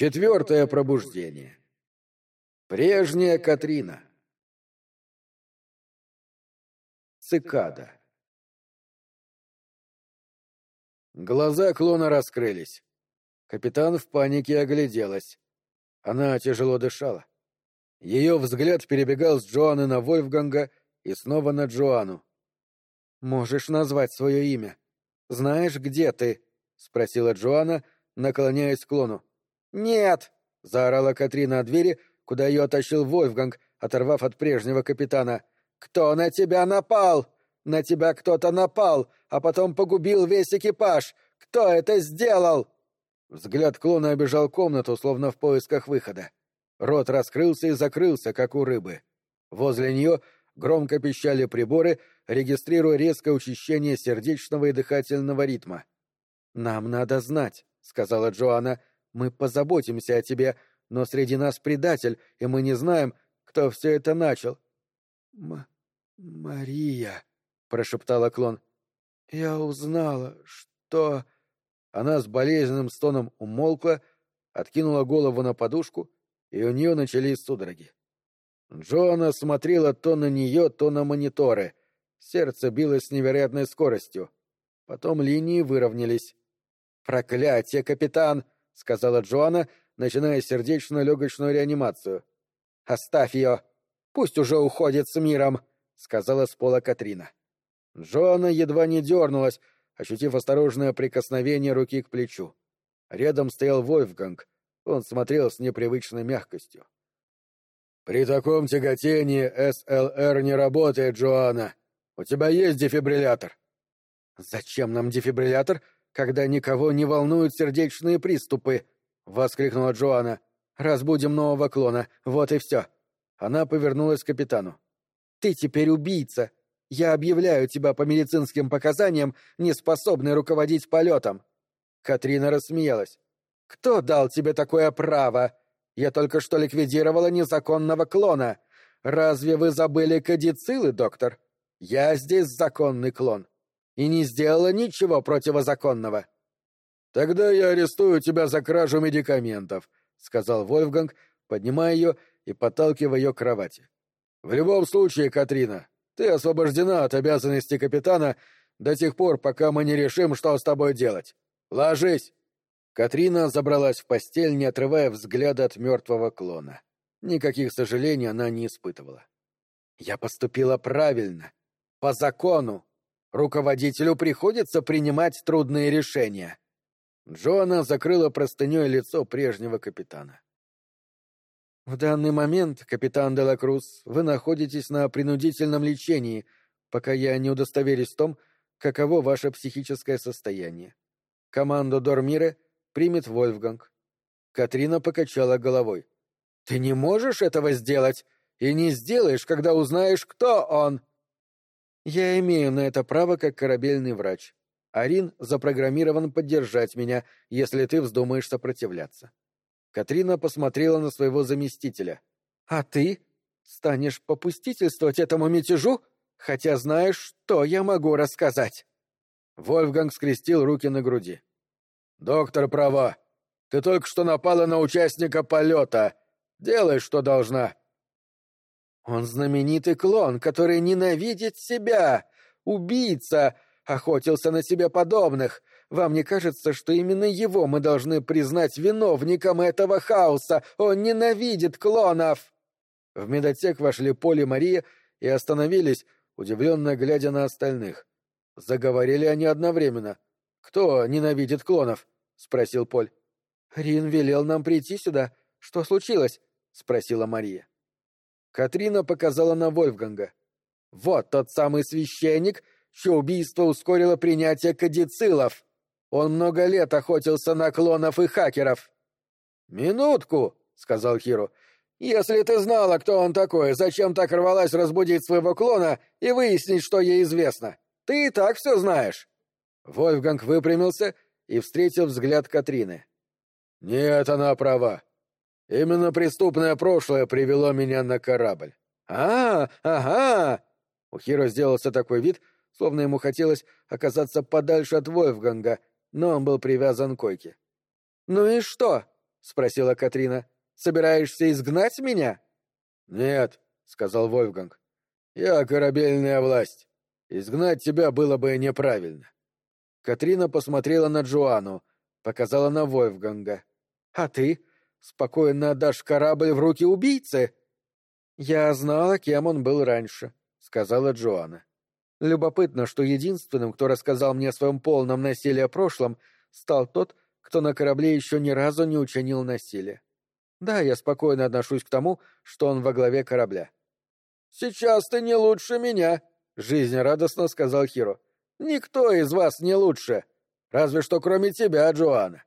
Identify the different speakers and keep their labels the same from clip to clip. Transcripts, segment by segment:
Speaker 1: Четвертое пробуждение. Прежняя Катрина. Цикада. Глаза клона раскрылись. Капитан в панике огляделась. Она тяжело дышала. Ее взгляд перебегал с Джоанны на Вольфганга и снова на Джоанну. «Можешь назвать свое имя? Знаешь, где ты?» — спросила Джоанна, наклоняясь к клону. «Нет!» — заорала Катрина от двери, куда ее оттащил Вольфганг, оторвав от прежнего капитана. «Кто на тебя напал? На тебя кто-то напал, а потом погубил весь экипаж. Кто это сделал?» Взгляд клона обежал комнату, словно в поисках выхода. Рот раскрылся и закрылся, как у рыбы. Возле нее громко пищали приборы, регистрируя резкое учащение сердечного и дыхательного ритма. «Нам надо знать», — сказала Джоанна, мы позаботимся о тебе, но среди нас предатель, и мы не знаем, кто все это начал. М Мария, прошептала клон. Я узнала, что она с болезненным стоном умолкла, откинула голову на подушку, и у нее начались судороги. Джоанна смотрела то на нее, то на мониторы. Сердце билось с невероятной скоростью. Потом линии выровнялись. «Проклятие, капитан!» — сказала Джоанна, начиная сердечно-легочную реанимацию. «Оставь ее! Пусть уже уходит с миром!» — сказала с пола Катрина. Джоанна едва не дернулась, ощутив осторожное прикосновение руки к плечу. Рядом стоял Вольфганг. Он смотрел с непривычной мягкостью. «При таком тяготении СЛР не работает, Джоанна. У тебя есть дефибриллятор?» «Зачем нам дефибриллятор, когда никого не волнуют сердечные приступы!» — воскликнула Джоанна. «Разбудим нового клона, вот и все». Она повернулась к капитану. «Ты теперь убийца. Я объявляю тебя по медицинским показаниям неспособной руководить полетом». Катрина рассмеялась. «Кто дал тебе такое право? Я только что ликвидировала незаконного клона. Разве вы забыли кадицилы, доктор? Я здесь законный клон и не сделала ничего противозаконного. Тогда я арестую тебя за кражу медикаментов, сказал Вольфганг, поднимая ее и подталкивая ее к кровати. В любом случае, Катрина, ты освобождена от обязанности капитана до тех пор, пока мы не решим, что с тобой делать. Ложись. Катрина забралась в постель, не отрывая взгляда от мертвого клона. Никаких сожалений она не испытывала. Я поступила правильно, по закону, Руководителю приходится принимать трудные решения. Джоанна закрыла простыней лицо прежнего капитана. В данный момент, капитан Делакрус, вы находитесь на принудительном лечении, пока я не удостоверюсь в том, каково ваше психическое состояние. Команду Дормире примет Вольфганг. Катрина покачала головой. Ты не можешь этого сделать и не сделаешь, когда узнаешь, кто он. Я имею на это право как корабельный врач. Арин запрограммирован поддержать меня, если ты вздумаешь сопротивляться. Катрина посмотрела на своего заместителя. А ты станешь попустительствовать этому мятежу, хотя знаешь, что я могу рассказать. Вольфганг скрестил руки на груди. Доктор права. Ты только что напала на участника полета. Делай, что должна. Он знаменитый клон, который ненавидит себя. Убийца. Охотился на себе подобных. Вам не кажется, что именно его мы должны признать виновником этого хаоса? Он ненавидит клонов!» В медотек вошли Поле и Мария и остановились, удивленно глядя на остальных. Заговорили они одновременно. «Кто ненавидит клонов?» — спросил Поль. «Рин велел нам прийти сюда. Что случилось?» — спросила Мария. Катрина показала на Вольфганга. «Вот тот самый священник, чье убийство ускорило принятие кадицилов. Он много лет охотился на клонов и хакеров». «Минутку», — сказал Хиру. «Если ты знала, кто он такой, зачем так рвалась разбудить своего клона и выяснить, что ей известно? Ты и так все знаешь». Вольфганг выпрямился и встретил взгляд Катрины. «Нет, она права. Именно преступное прошлое привело меня на корабль. А, ага. У Хиро сделался такой вид, словно ему хотелось оказаться подальше от Вольфганга, но он был привязан к койке. Ну и что? — спросила Катрина. «Собираешься изгнать меня?» «Нет», — сказал Вольфганг. «Я корабельная власть. Изгнать тебя было бы неправильно». Катрина посмотрела на Джоанну, показала на Вольфганга. «А ты? Спокойно отдашь корабль в руки убийцы?» «Я знала, кем он был раньше», — сказала Джоанна. «Любопытно, что единственным, кто рассказал мне о своем полном насилии прошлом, стал тот, кто на корабле еще ни разу не учинил насилие. Да, я спокойно отношусь к тому, что он во главе корабля». «Сейчас ты не лучше меня», — жизнерадостно сказал Хиро. «Никто из вас не лучше. Разве что кроме тебя, Джоанна.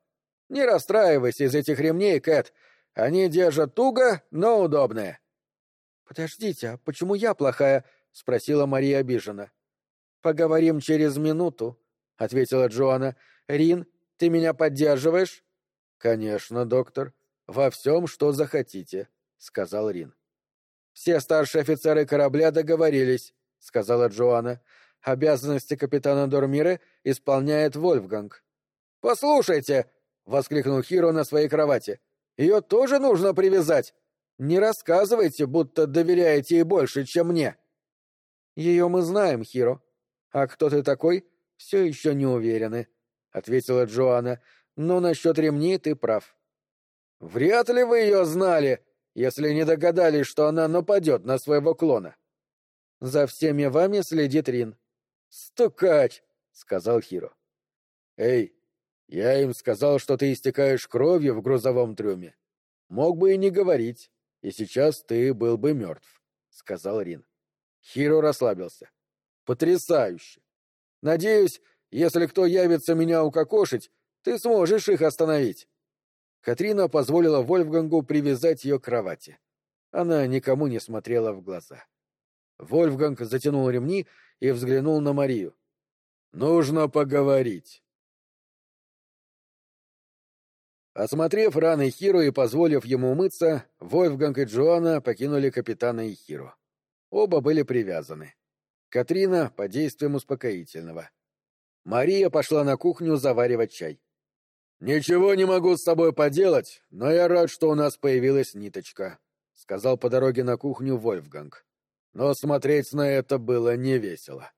Speaker 1: Не расстраивайся из этих ремней, Кэт. Они держат туго, но удобные». «Подождите, а почему я плохая?» — спросила Мария обиженно. «Поговорим через минуту», — ответила Джоанна. «Рин, ты меня поддерживаешь?» «Конечно, доктор. Во всем, что захотите», — сказал Рин. «Все старшие офицеры корабля договорились», — сказала Джоанна. «Обязанности капитана Дормира исполняет Вольфганг». «Послушайте!» — воскликнул Хиро на своей кровати. «Ее тоже нужно привязать. Не рассказывайте, будто доверяете ей больше, чем мне». «Ее мы знаем, Хиро. А кто ты такой, все еще не уверены», — ответила Джоанна. «Но насчет ремней ты прав». «Вряд ли вы ее знали, если не догадались, что она нападет на своего клона». «За всеми вами следит Рин». «Стукач», — сказал Хиро. «Эй, я им сказал, что ты истекаешь кровью в грузовом трюме. Мог бы и не говорить, и сейчас ты был бы мертв», — сказал Рин. Хиро расслабился. «Потрясающе! Надеюсь, если кто явится меня укокошить, ты сможешь их остановить». Катрина позволила Вольфгангу привязать ее к кровати. Она никому не смотрела в глаза. Вольфганг затянул ремни и взглянул на Марию. «Нужно поговорить». Осмотрев раны Хиро и позволив ему умыться, Вольфганг и Джоанна покинули капитана и Хиро. Оба были привязаны. Катрина — под действием успокоительного. Мария пошла на кухню заваривать чай. «Ничего не могу с собой поделать, но я рад, что у нас появилась ниточка», — сказал по дороге на кухню Вольфганг. Но смотреть на это было невесело.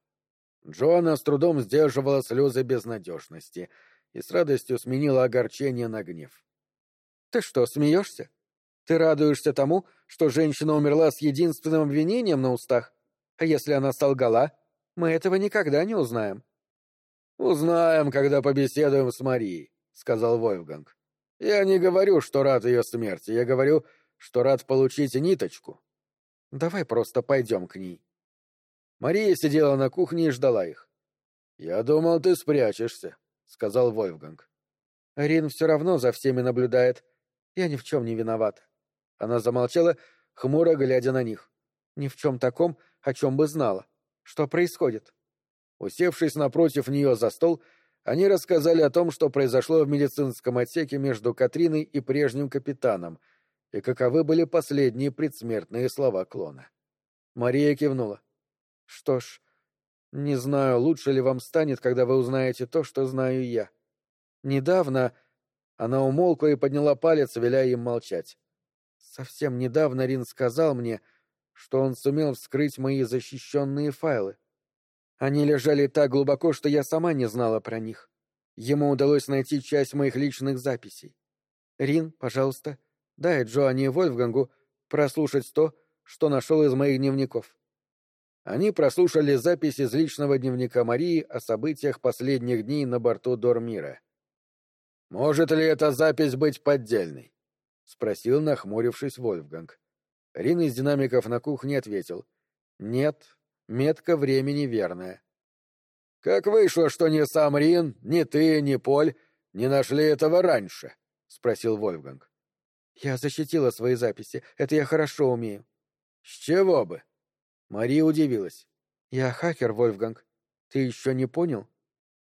Speaker 1: Джоанна с трудом сдерживала слезы безнадежности — и с радостью сменила огорчение на гнев. «Ты что, смеешься? Ты радуешься тому, что женщина умерла с единственным обвинением на устах? А если она солгала, мы этого никогда не узнаем». «Узнаем, когда побеседуем с Марией», — сказал Вольфганг. «Я не говорю, что рад ее смерти, я говорю, что рад получить ниточку». «Давай просто пойдем к ней». Мария сидела на кухне и ждала их. «Я думал, ты спрячешься», — сказал Вольфганг. «Рин все равно за всеми наблюдает. Я ни в чем не виноват». Она замолчала, хмуро глядя на них. «Ни в чем таком, о чем бы знала. Что происходит?» Усевшись напротив нее за стол, они рассказали о том, что произошло в медицинском отсеке между Катриной и прежним капитаном, и каковы были последние предсмертные слова клона. Мария кивнула. «Что ж, не знаю, лучше ли вам станет, когда вы узнаете то, что знаю я. Недавно... Она умолкла и подняла палец, веля им молчать. Совсем недавно Рин сказал мне, что он сумел вскрыть мои защищенные файлы. Они лежали так глубоко, что я сама не знала про них. Ему удалось найти часть моих личных записей. Рин, пожалуйста, дай Джоанне Вольфгангу прослушать то, что нашел из моих дневников. Они прослушали запись из личного дневника Марии о событиях последних дней на борту Дормира. «Может ли эта запись быть поддельной?» — спросил, нахмурившись Вольфганг. Рин из динамиков на кухне ответил. «Нет, метка времени верная». «Как вышло, что ни сам Рин, ни ты, ни Поль не нашли этого раньше?» — спросил Вольфганг. «Я защитила свои записи, это я хорошо умею». «С чего бы?» Мария удивилась. «Я хакер, Вольфганг. Ты еще не понял?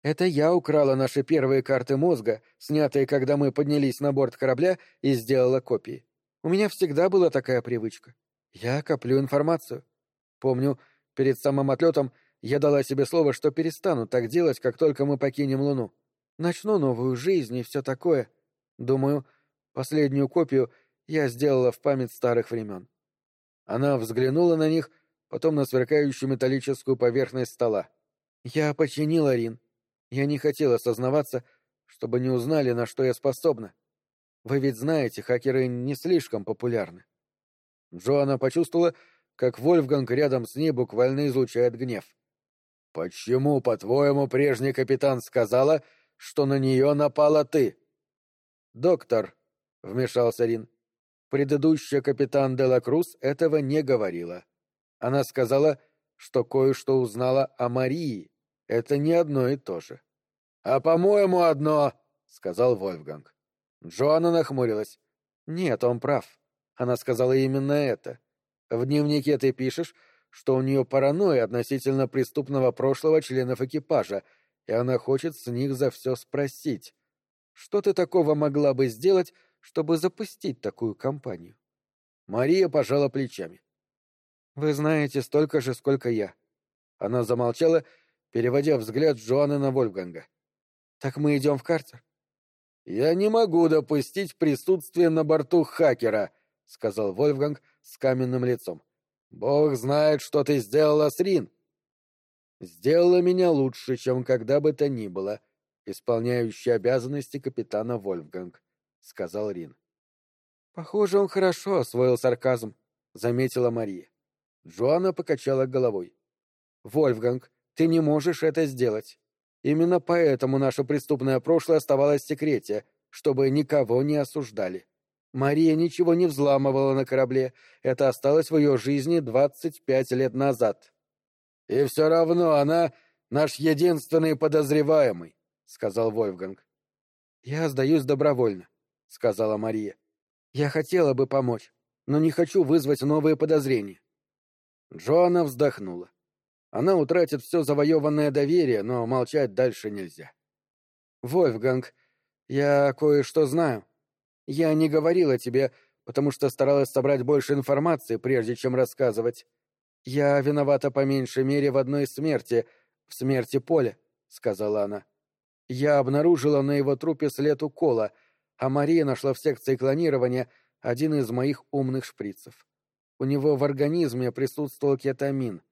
Speaker 1: Это я украла наши первые карты мозга, снятые, когда мы поднялись на борт корабля, и сделала копии. У меня всегда была такая привычка. Я коплю информацию. Помню, перед самым отлетом я дала себе слово, что перестану так делать, как только мы покинем Луну. Начну новую жизнь и все такое. Думаю, Последнюю копию я сделала в память старых времен. Она взглянула на них, потом на сверкающую металлическую поверхность стола. Я починила Рин. Я не хотела сознаваться, чтобы не узнали, на что я способна. Вы ведь знаете, хакеры не слишком популярны. Джоанна почувствовала, как Вольфганг рядом с ней буквально излучает гнев. «Почему, по-твоему, прежний капитан сказала, что на нее напала ты?» «Доктор», — вмешался Рин, — «предыдущая капитан Дела Круз этого не говорила. Она сказала, что кое-что узнала о Марии. Это не одно и то же». «А, по-моему, одно», — сказал Вольфганг. Джоанна нахмурилась. «Нет, он прав. Она сказала именно это. В дневнике ты пишешь, что у нее паранойя относительно преступного прошлого членов экипажа, и она хочет с них за все спросить. Что ты такого могла бы сделать, чтобы запустить такую кампанию? Мария пожала плечами. Вы знаете столько же, сколько я. Она замолчала, переводя взгляд Джоанны на Вольфганга. Так мы идем в карцер? Я не могу допустить присутствие на борту хакера, сказал Вольфганг с каменным лицом. Бог знает, что ты сделала с Рин. Сделала меня лучше, чем когда бы то ни было, исполняющий обязанности капитана Вольфганг, сказал Рин. Похоже, он хорошо освоил сарказм, заметила Мария. Джоанна покачала головой. Вольфганг, ты не можешь это сделать. Именно поэтому наше преступное прошлое оставалось в секрете, чтобы никого не осуждали. Мария ничего не взламывала на корабле. Это осталось в ее жизни двадцать пять лет назад. И все равно она наш единственный подозреваемый, сказал Вольфганг. Я сдаюсь добровольно, сказала Мария. Я хотела бы помочь, но не хочу вызвать новые подозрения. Джоанна вздохнула. Она утратит все завоеванное доверие, но молчать дальше нельзя. Вольфганг, я кое-что знаю. Я не говорила тебе, потому что старалась собрать больше информации, прежде чем рассказывать. Я виновата по меньшей мере в одной смерти, в смерти Поля, — сказала она. Я обнаружила на его трупе след укола, а Мария нашла в секции клонирования один из моих умных шприцев. У него в организме присутствовал кетамин.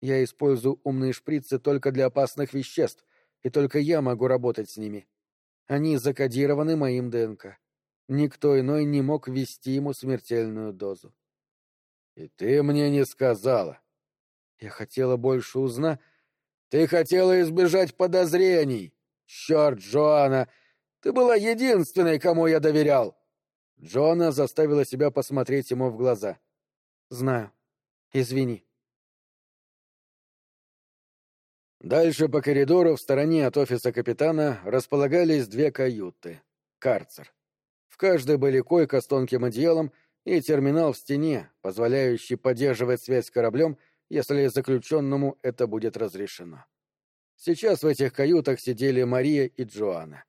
Speaker 1: Я использую умные шприцы только для опасных веществ, и только я могу работать с ними. Они закодированы моим ДНК. Никто иной не мог ввести ему смертельную дозу. — И ты мне не сказала. Я хотела больше узнать. Ты хотела избежать подозрений. Черт, Джоанна, ты была единственной, кому я доверял. Джоанна заставила себя посмотреть ему в глаза. Знаю. Извини. Дальше по коридору в стороне от офиса капитана располагались две каюты. Карцер. В каждой были койка с тонким одеялом и терминал в стене, позволяющий поддерживать связь с кораблем, если заключенному это будет разрешено. Сейчас в этих каютах сидели Мария и Джоанна.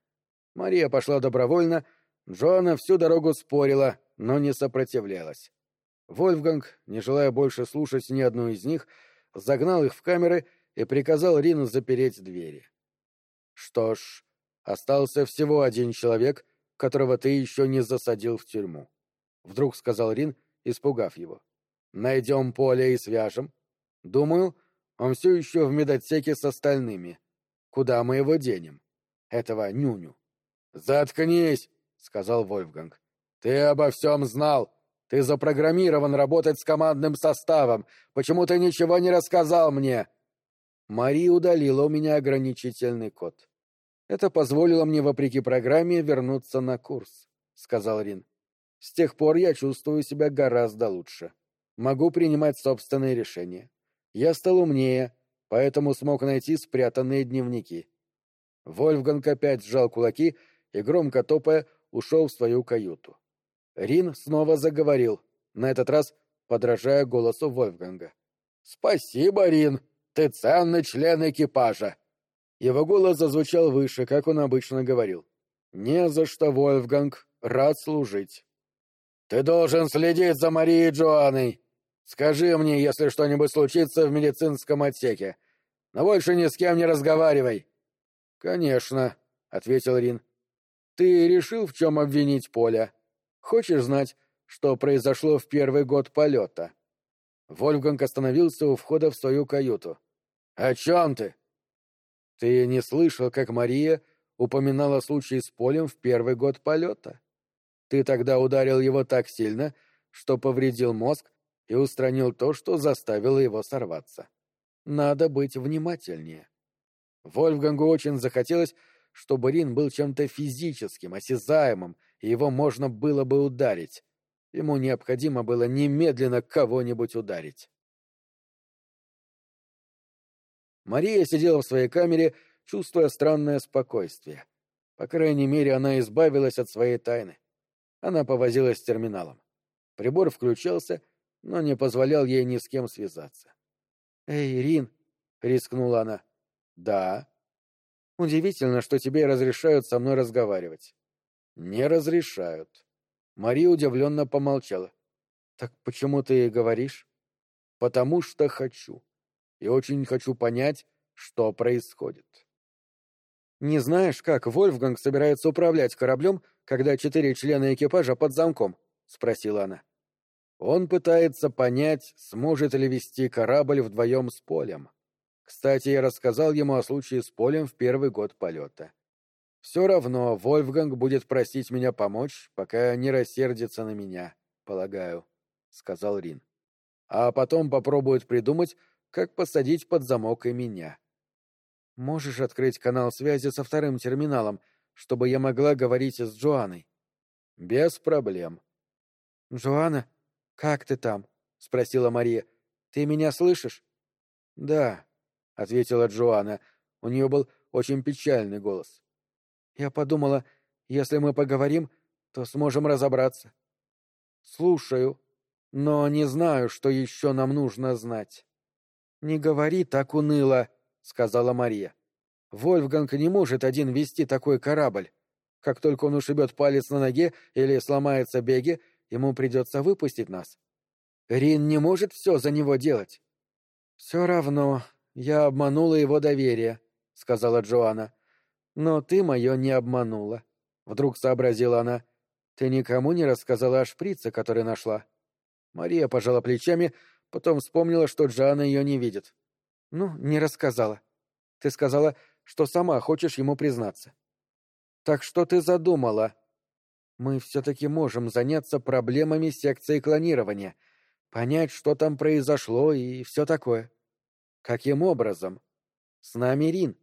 Speaker 1: Мария пошла добровольно, Джоанна всю дорогу спорила, но не сопротивлялась. Вольфганг, не желая больше слушать ни одну из них, загнал их в камеры и приказал Рину запереть двери. Что ж, остался всего один человек, которого ты еще не засадил в тюрьму. Вдруг сказал Рин, испугав его. Найдем поле и свяжем. Думаю, он все еще в медотсеке с остальными. Куда мы его денем? Этого нюню. Заткнись, сказал Вольфганг. Ты обо всем знал. Ты запрограммирован работать с командным составом. Почему ты ничего не рассказал мне? Мари удалила у меня ограничительный код. Это позволило мне, вопреки программе, вернуться на курс, — сказал Рин. С тех пор я чувствую себя гораздо лучше. Могу принимать собственные решения. Я стал умнее, поэтому смог найти спрятанные дневники. Вольфганг опять сжал кулаки и, громко топая, ушел в свою каюту. Рин снова заговорил, на этот раз подражая голосу Вольфганга. «Спасибо, Рин! Ты ценный член экипажа!» Его голос зазвучал выше, как он обычно говорил. «Не за что, Вольфганг, рад служить». «Ты должен следить за Марией Джоанной. Скажи мне, если что-нибудь случится в медицинском отсеке. Но больше ни с кем не разговаривай». «Конечно», — ответил Рин. «Ты решил, в чем обвинить Поля?» Хочешь знать, что произошло в первый год полета?» Вольфганг остановился у входа в свою каюту. «О чем ты?» «Ты не слышал, как Мария упоминала случай с Полем в первый год полета? Ты тогда ударил его так сильно, что повредил мозг и устранил то, что заставило его сорваться. Надо быть внимательнее». Вольфгангу очень захотелось, чтобы Рин был чем-то физическим, осязаемым, и его можно было бы ударить. Ему необходимо было немедленно кого-нибудь ударить. Мария сидела в своей камере, чувствуя странное спокойствие. По крайней мере, она избавилась от своей тайны. Она повозилась с терминалом. Прибор включался, но не позволял ей ни с кем связаться. «Эй, Рин!» — рискнула она. «Да». «Удивительно, что тебе разрешают со мной разговаривать». «Не разрешают». Мария удивленно помолчала. «Так почему ты говоришь?» «Потому что хочу. И очень хочу понять, что происходит». «Не знаешь, как Вольфганг собирается управлять кораблем, когда четыре члена экипажа под замком?» — спросила она. Он пытается понять, сможет ли вести корабль вдвоем с Полем. Кстати, я рассказал ему о случае с Полем в первый год полета. Все равно Вольфганг будет просить меня помочь, пока не рассердится на меня, полагаю, — сказал Рин. А потом попробует придумать, как посадить под замок и меня. Можешь открыть канал связи со вторым терминалом, чтобы я могла говорить с Джоанной? Без проблем. Джоанна, как ты там? — спросила Мария. Ты меня слышишь? Да, — ответила Джоанна. У нее был очень печальный голос. Я подумала, если мы поговорим, то сможем разобраться. Слушаю, но не знаю, что еще нам нужно знать. Не говори так уныло, сказала Мария. Вольфганг не может один вести такой корабль. Как только он ушибет палец на ноге или сломается беги, ему придется выпустить нас. Рин не может все за него делать. Все равно я обманула его доверие, сказала Джоанна. Но ты мое не обманула. Вдруг сообразила она. Ты никому не рассказала о шприце, который нашла. Мария пожала плечами, потом вспомнила, что Джоанна ее не видит. Ну, не рассказала. Ты сказала, что сама хочешь ему признаться. Так что ты задумала? Мы все-таки можем заняться проблемами секции клонирования, понять, что там произошло и все такое. Каким образом? С нами Рин.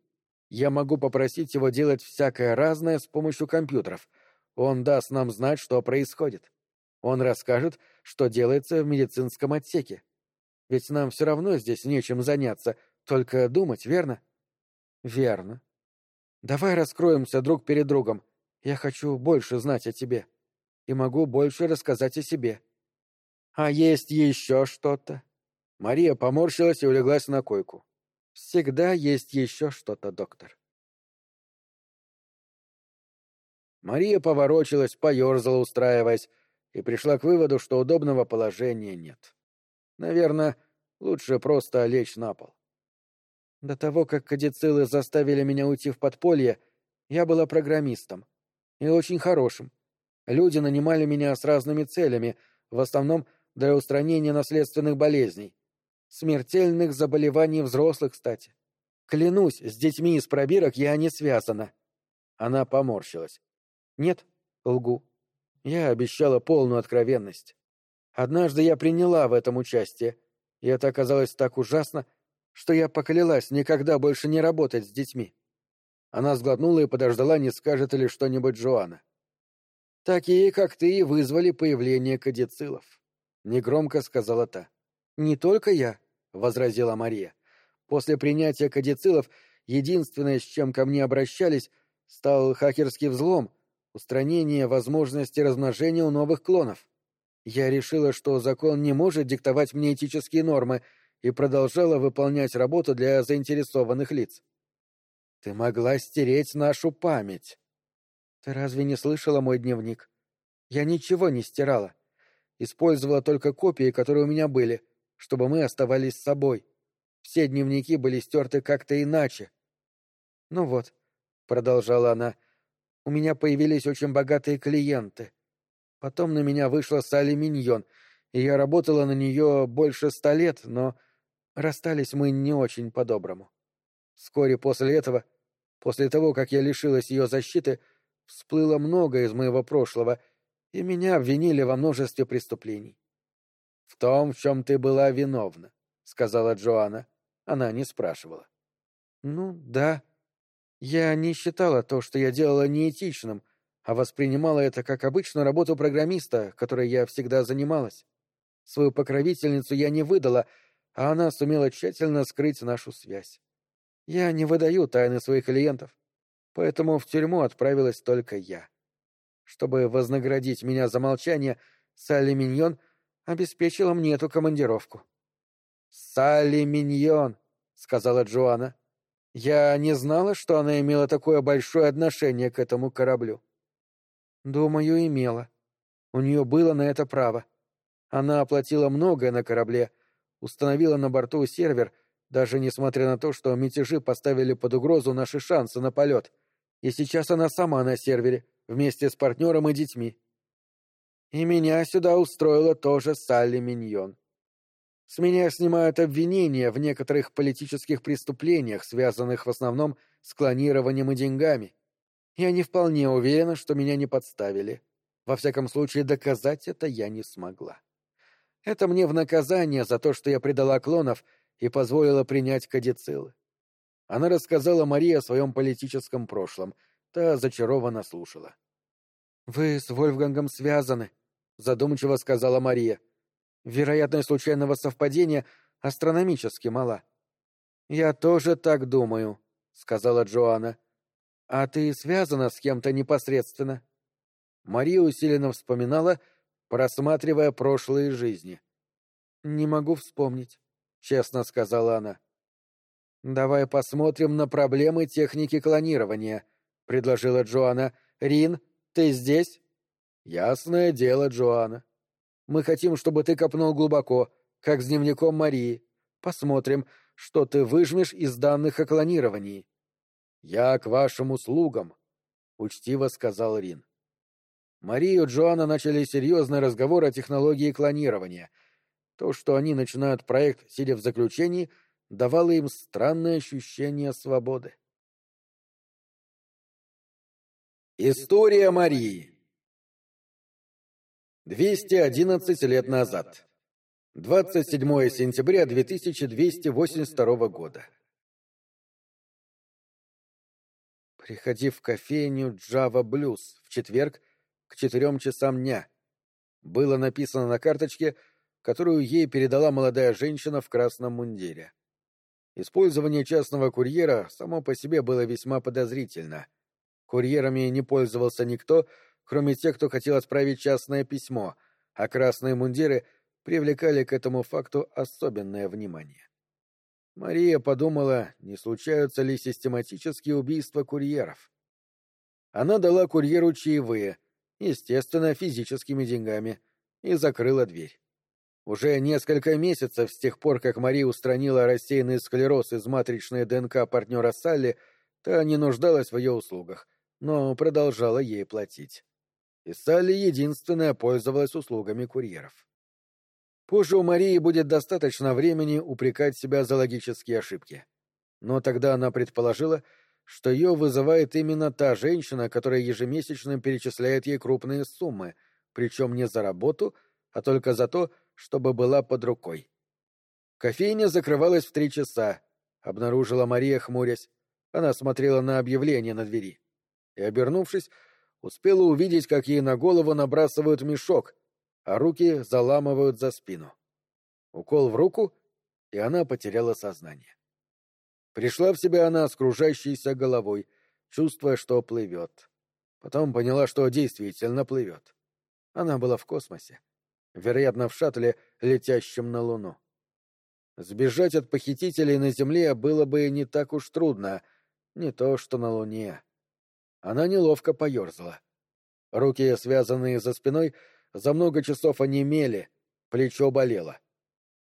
Speaker 1: Я могу попросить его делать всякое разное с помощью компьютеров. Он даст нам знать, что происходит. Он расскажет, что делается в медицинском отсеке. Ведь нам все равно здесь нечем заняться, только думать, верно? Верно. Давай раскроемся друг перед другом. Я хочу больше знать о тебе. И могу больше рассказать о себе. А есть еще что-то? Мария поморщилась и улеглась на койку. Всегда есть еще что-то, доктор. Мария поворочилась, поерзала, устраиваясь, и пришла к выводу, что удобного положения нет. Наверное, лучше просто лечь на пол. До того, как кадицилы заставили меня уйти в подполье, я была программистом. И очень хорошим. Люди нанимали меня с разными целями, в основном для устранения наследственных болезней. Смертельных заболеваний взрослых, кстати. Клянусь, с детьми из пробирок я не связана. Она поморщилась. Нет, лгу. Я обещала полную откровенность. Однажды я приняла в этом участие, и это оказалось так ужасно, что я поклялась никогда больше не работать с детьми. Она сглотнула и подождала, не скажет ли что-нибудь Джоанна. «Такие, как ты, вызвали появление кадицилов», — негромко сказала та. «Не только я», — возразила Мария. «После принятия кадицилов единственное, с чем ко мне обращались, стал хакерский взлом, устранение возможности размножения у новых клонов. Я решила, что закон не может диктовать мне этические нормы, и продолжала выполнять работу для заинтересованных лиц. Ты могла стереть нашу память. Ты разве не слышала мой дневник? Я ничего не стирала. Использовала только копии, которые у меня были, чтобы мы оставались с собой. Все дневники были стерты как-то иначе. Ну вот, продолжала она, у меня появились очень богатые клиенты. Потом на меня вышла Салли Миньон, и я работала на нее больше ста лет, но расстались мы не очень по-доброму. Вскоре после этого, после того, как я лишилась ее защиты, всплыло много из моего прошлого, и меня обвинили во множестве преступлений. — В том, в чем ты была виновна, — сказала Джоанна. Она не спрашивала. — Ну, да. Я не считала то, что я делала неэтичным, а воспринимала это как обычную работу программиста, которой я всегда занималась. Свою покровительницу я не выдала, а она сумела тщательно скрыть нашу связь. Я не выдаю тайны своих клиентов, поэтому в тюрьму отправилась только я. Чтобы вознаградить меня за молчание, Салли Миньон обеспечила мне эту командировку. «Салли Миньон», — сказала Джоанна. «Я не знала, что она имела такое большое отношение к этому кораблю». «Думаю, имела. У нее было на это право. Она оплатила многое на корабле, установила на борту сервер, даже несмотря на то, что мятежи поставили под угрозу наши шансы на полет. И сейчас она сама на сервере, вместе с партнером и детьми. И меня сюда устроила тоже Салли Миньон. С меня снимают обвинения в некоторых политических преступлениях, связанных в основном с клонированием и деньгами. Я не вполне уверена, что меня не подставили. Во всяком случае, доказать это я не смогла. Это мне в наказание за то, что я предала клонов и позволила принять кадицилы. Она рассказала Марии о своем политическом прошлом. Та зачарованно слушала. — Вы с Вольфгангом связаны, — задумчиво сказала Мария. — Вероятность случайного совпадения астрономически мала. — Я тоже так думаю, — сказала Джоанна. — А ты связана с кем-то непосредственно? Мария усиленно вспоминала, просматривая прошлые жизни. — Не могу вспомнить, — честно сказала она. — Давай посмотрим на проблемы техники клонирования, — предложила Джоанна. — Рин, ты здесь? — Ясное дело, Джоанна. Мы хотим, чтобы ты копнул глубоко, как с дневником Марии. Посмотрим, что ты выжмешь из данных о клонировании. — Я к вашим услугам, — учтиво сказал Рин. Мария и Джоанна начали серьезный разговор о технологии клонирования. То, что они начинают проект, сидя в заключении, давало им странное ощущение свободы. История Марии 211 лет назад. 27 сентября 2282 года. Приходи в кофейню Java Blues в четверг к четырем часам дня. Было написано на карточке, которую ей передала молодая женщина в красном мундире. Использование частного курьера само по себе было весьма подозрительно. Курьерами не пользовался никто, кроме тех, кто хотел отправить частное письмо, а красные мундиры привлекали к этому факту особенное внимание. Мария подумала, не случаются ли систематические убийства курьеров. Она дала курьеру чаевые — естественно, физическими деньгами, и закрыла дверь. Уже несколько месяцев с тех пор, как Мари устранила рассеянный склероз из матричной ДНК партнера Салли, та не нуждалась в ее услугах, но продолжала ей платить. И Салли единственная пользовалась услугами курьеров. Позже у Марии будет достаточно времени упрекать себя за логические ошибки. Но тогда она предположила, что ее вызывает именно та женщина, которая ежемесячно перечисляет ей крупные суммы, причем не за работу, а только за то, чтобы была под рукой. Кофейня закрывалась в три часа, обнаружила Мария, хмурясь. Она смотрела на объявление на двери. И, обернувшись, успела увидеть, как ей на голову набрасывают мешок, а руки заламывают за спину. Укол в руку, и она потеряла сознание. Пришла в себя она с кружащейся головой, чувствуя, что плывет. Потом поняла, что действительно плывет. Она была в космосе. Вероятно, в шаттле, летящем на Луну. Сбежать от похитителей на Земле было бы не так уж трудно, не то что на Луне. Она неловко поерзала. Руки, связанные за спиной, за много часов онемели, плечо болело.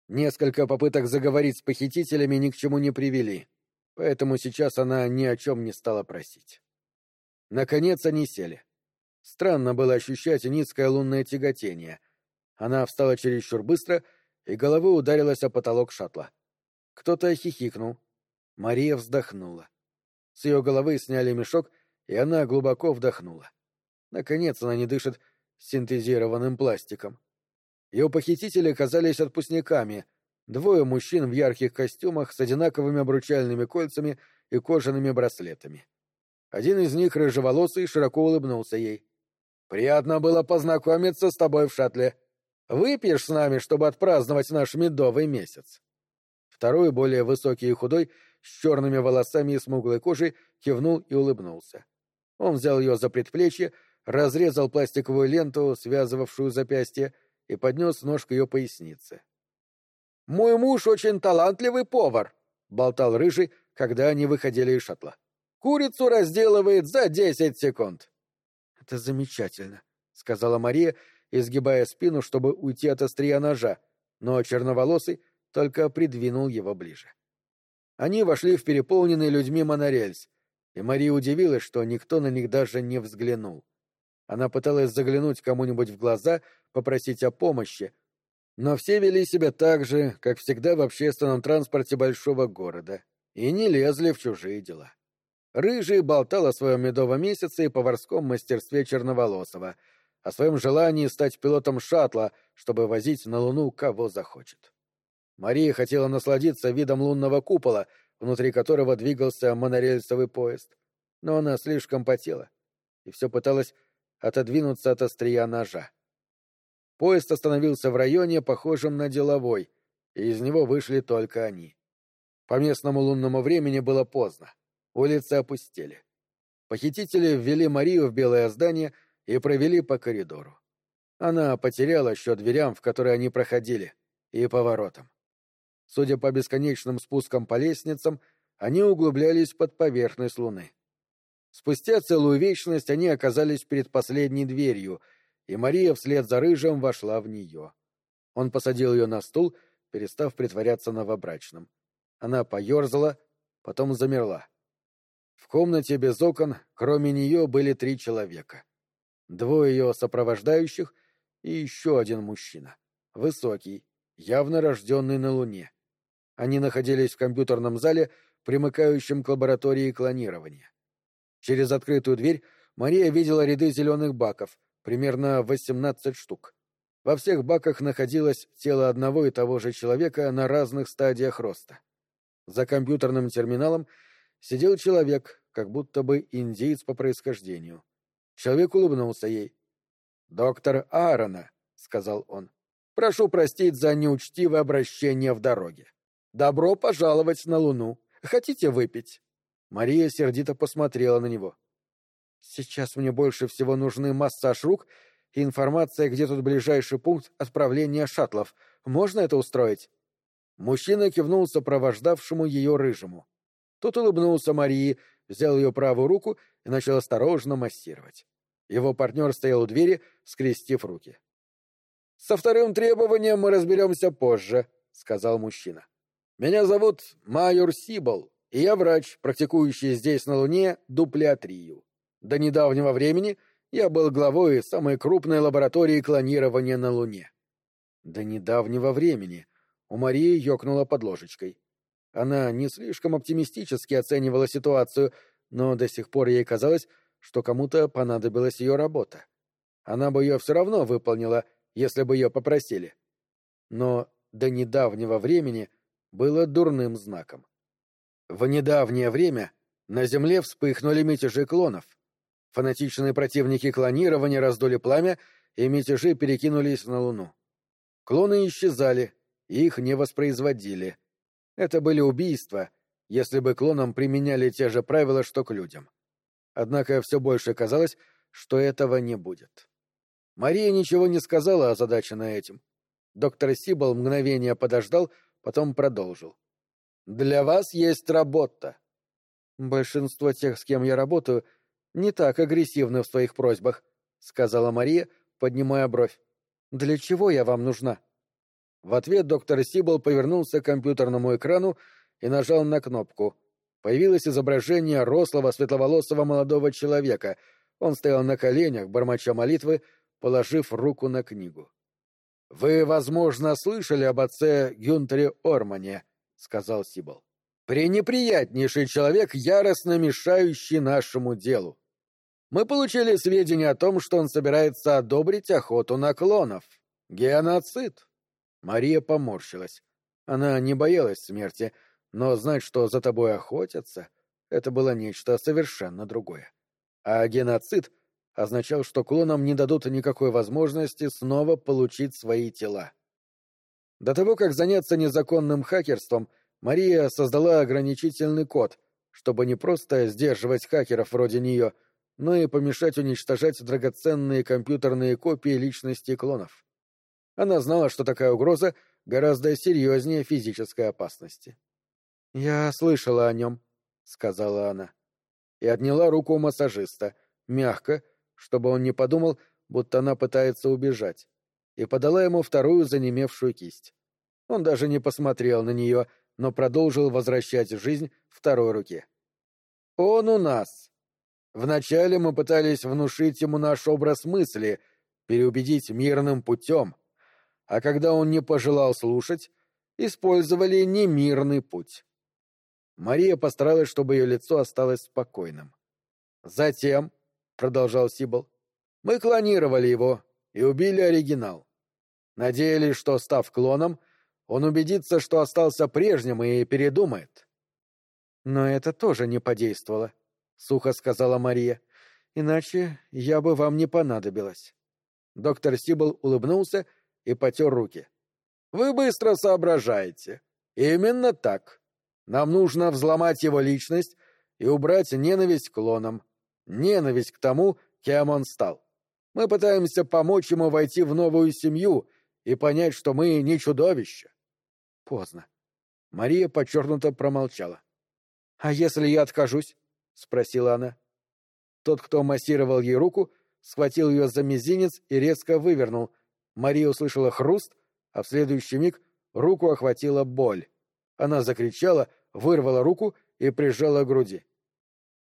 Speaker 1: Несколько попыток заговорить с похитителями ни к чему не привели поэтому сейчас она ни о чем не стала просить. Наконец они сели. Странно было ощущать низкое лунное тяготение. Она встала чересчур быстро, и головой ударилась о потолок шаттла. Кто-то хихикнул. Мария вздохнула. С ее головы сняли мешок, и она глубоко вдохнула. Наконец она не дышит синтезированным пластиком. Ее похитители казались отпускниками, двое мужчин в ярких костюмах с одинаковыми обручальными кольцами и кожаными браслетами. Один из них, рыжеволосый, широко улыбнулся ей. «Приятно было познакомиться с тобой в шаттле. Выпьешь с нами, чтобы отпраздновать наш медовый месяц?» Второй, более высокий и худой, с черными волосами и смуглой кожей, кивнул и улыбнулся. Он взял ее за предплечье, разрезал пластиковую ленту, связывавшую запястье, и поднес нож к ее пояснице. «Мой муж очень талантливый повар», — болтал Рыжий, когда они выходили из шаттла. «Курицу разделывает за десять секунд». «Это замечательно», — сказала Мария, изгибая спину, чтобы уйти от острия ножа, но черноволосый только придвинул его ближе. Они вошли в переполненный людьми монорельс, и Мария удивилась, что никто на них даже не взглянул. Она пыталась заглянуть кому-нибудь в глаза, попросить о помощи, но все вели себя так же, как всегда в общественном транспорте большого города, и не лезли в чужие дела. Рыжий болтал о своем медовом месяце и поварском мастерстве Черноволосова, о своем желании стать пилотом шаттла, чтобы возить на Луну кого захочет. Мария хотела насладиться видом лунного купола, внутри которого двигался монорельсовый поезд, но она слишком потела и все пыталась отодвинуться от острия ножа. Поезд остановился в районе, похожем на деловой, и из него вышли только они. По местному лунному времени было поздно. Улицы опустели. Похитители ввели Марию в белое здание и провели по коридору. Она потеряла счет дверям, в которые они проходили, и поворотам. Судя по бесконечным спускам по лестницам, они углублялись под поверхность Луны. Спустя целую вечность они оказались перед последней дверью, и Мария вслед за Рыжим вошла в нее. Он посадил ее на стул, перестав притворяться новобрачным. Она поерзала, потом замерла. В комнате без окон, кроме нее, были три человека. Двое ее сопровождающих и еще один мужчина. Высокий, явно рожденный на Луне. Они находились в компьютерном зале, примыкающем к лаборатории клонирования. Через открытую дверь Мария видела ряды зеленых баков, примерно 18 штук. Во всех баках находилось тело одного и того же человека на разных стадиях роста. За компьютерным терминалом сидел человек, как будто бы индейец по происхождению. Человек улыбнулся ей. «Доктор Аарона», — сказал он, — «прошу простить за неучтивое обращение в дороге. Добро пожаловать на Луну. Хотите выпить?» Мария сердито посмотрела на него. «Сейчас мне больше всего нужны массаж рук и информация, где тут ближайший пункт отправления шаттлов. Можно это устроить?» Мужчина кивнул сопровождавшему ее рыжему. Тот улыбнулся Марии, взял ее правую руку и начал осторожно массировать. Его партнер стоял у двери, скрестив руки. «Со вторым требованием мы разберемся позже», — сказал мужчина. «Меня зовут Майор Сибл, и я врач, практикующий здесь на Луне дуплеатрию. До недавнего времени я был главой самой крупной лаборатории клонирования на Луне. До недавнего времени у Марии ёкнула под ложечкой. Она не слишком оптимистически оценивала ситуацию, но до сих пор ей казалось, что кому-то понадобилась ее работа. Она бы ее все равно выполнила, если бы ее попросили. Но до недавнего времени было дурным знаком. В недавнее время на Земле вспыхнули мятежи клонов. Фанатичные противники клонирования раздули пламя, и мятежи перекинулись на Луну. Клоны исчезали, их не воспроизводили. Это были убийства, если бы клонам применяли те же правила, что к людям. Однако все больше казалось, что этого не будет. Мария ничего не сказала озадаченная этим. Доктор Сибал мгновение подождал, потом продолжил. Для вас есть работа. Большинство тех, с кем я работаю, не так агрессивны в своих просьбах, сказала Мария, поднимая бровь. Для чего я вам нужна? В ответ доктор Сибл повернулся к компьютерному экрану и нажал на кнопку. Появилось изображение рослого светловолосого молодого человека, Он стоял на коленях, бормоча молитвы, положив руку на книгу. — Вы, возможно, слышали об отце Гюнтере Ормане, — сказал Сибал. — Пренеприятнейший человек, яростно мешающий нашему делу. Мы получили сведения о том, что он собирается одобрить охоту на клонов. Геноцид. Мария поморщилась. Она не боялась смерти, но знать, что за тобой охотятся, это было нечто совершенно другое. А геноцид означал, что клонам не дадут никакой возможности снова получить свои тела. До того, как заняться незаконным хакерством, Мария создала ограничительный код, чтобы не просто сдерживать хакеров вроде нее, но и помешать уничтожать драгоценные компьютерные копии личности клонов. Она знала, что такая угроза гораздо серьезнее физической опасности. «Я слышала о нем», — сказала она. И отняла руку массажиста, мягко, чтобы он не подумал, будто она пытается убежать, и подала ему вторую занемевшую кисть. Он даже не посмотрел на нее, но продолжил возвращать жизнь второй руке. «Он у нас. Вначале мы пытались внушить ему наш образ мысли, переубедить мирным путем, а когда он не пожелал слушать, использовали немирный путь». Мария постаралась, чтобы ее лицо осталось спокойным. Затем, — продолжал Сибл, — мы клонировали его и убили оригинал. Надеялись, что, став клоном, он убедится, что остался прежним и передумает. Но это тоже не подействовало, — сухо сказала Мария. Иначе я бы вам не понадобилась. Доктор Сибл улыбнулся и потер руки. — Вы быстро соображаете. Именно так. Нам нужно взломать его личность и убрать ненависть к клонам, ненависть к тому, кем он стал. Мы пытаемся помочь ему войти в новую семью и понять, что мы не чудовища. Поздно. Мария подчеркнуто промолчала. — А если я откажусь? — спросила она. Тот, кто массировал ей руку, схватил ее за мизинец и резко вывернул. Мария услышала хруст, а в следующий миг руку охватила боль. Она закричала, вырвала руку и прижала к груди.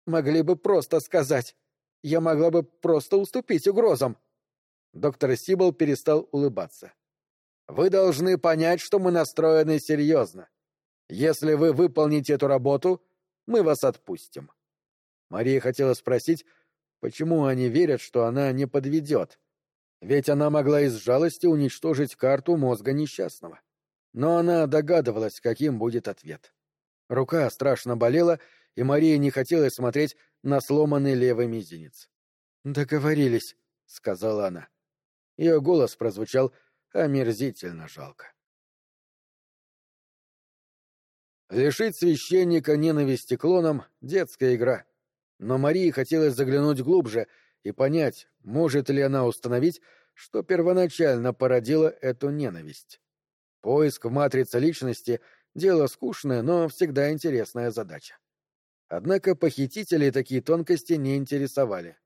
Speaker 1: «Могли бы просто сказать. Я могла бы просто уступить угрозам». Доктор Сибл перестал улыбаться. «Вы должны понять, что мы настроены серьезно. Если вы выполните эту работу, мы вас отпустим». Мария хотела спросить, почему они верят, что она не подведет. Ведь она могла из жалости уничтожить карту мозга несчастного но она догадывалась, каким будет ответ. Рука страшно болела, и Мария не хотела смотреть на сломанный левый мизинец. «Договорились», — сказала она. Ее голос прозвучал омерзительно жалко. Лишить священника ненависти клонам — детская игра. Но Марии хотелось заглянуть глубже и понять, может ли она установить, что первоначально породила эту ненависть. Поиск в матрице личности — дело скучное, но всегда интересная задача. Однако похитителей такие тонкости не интересовали.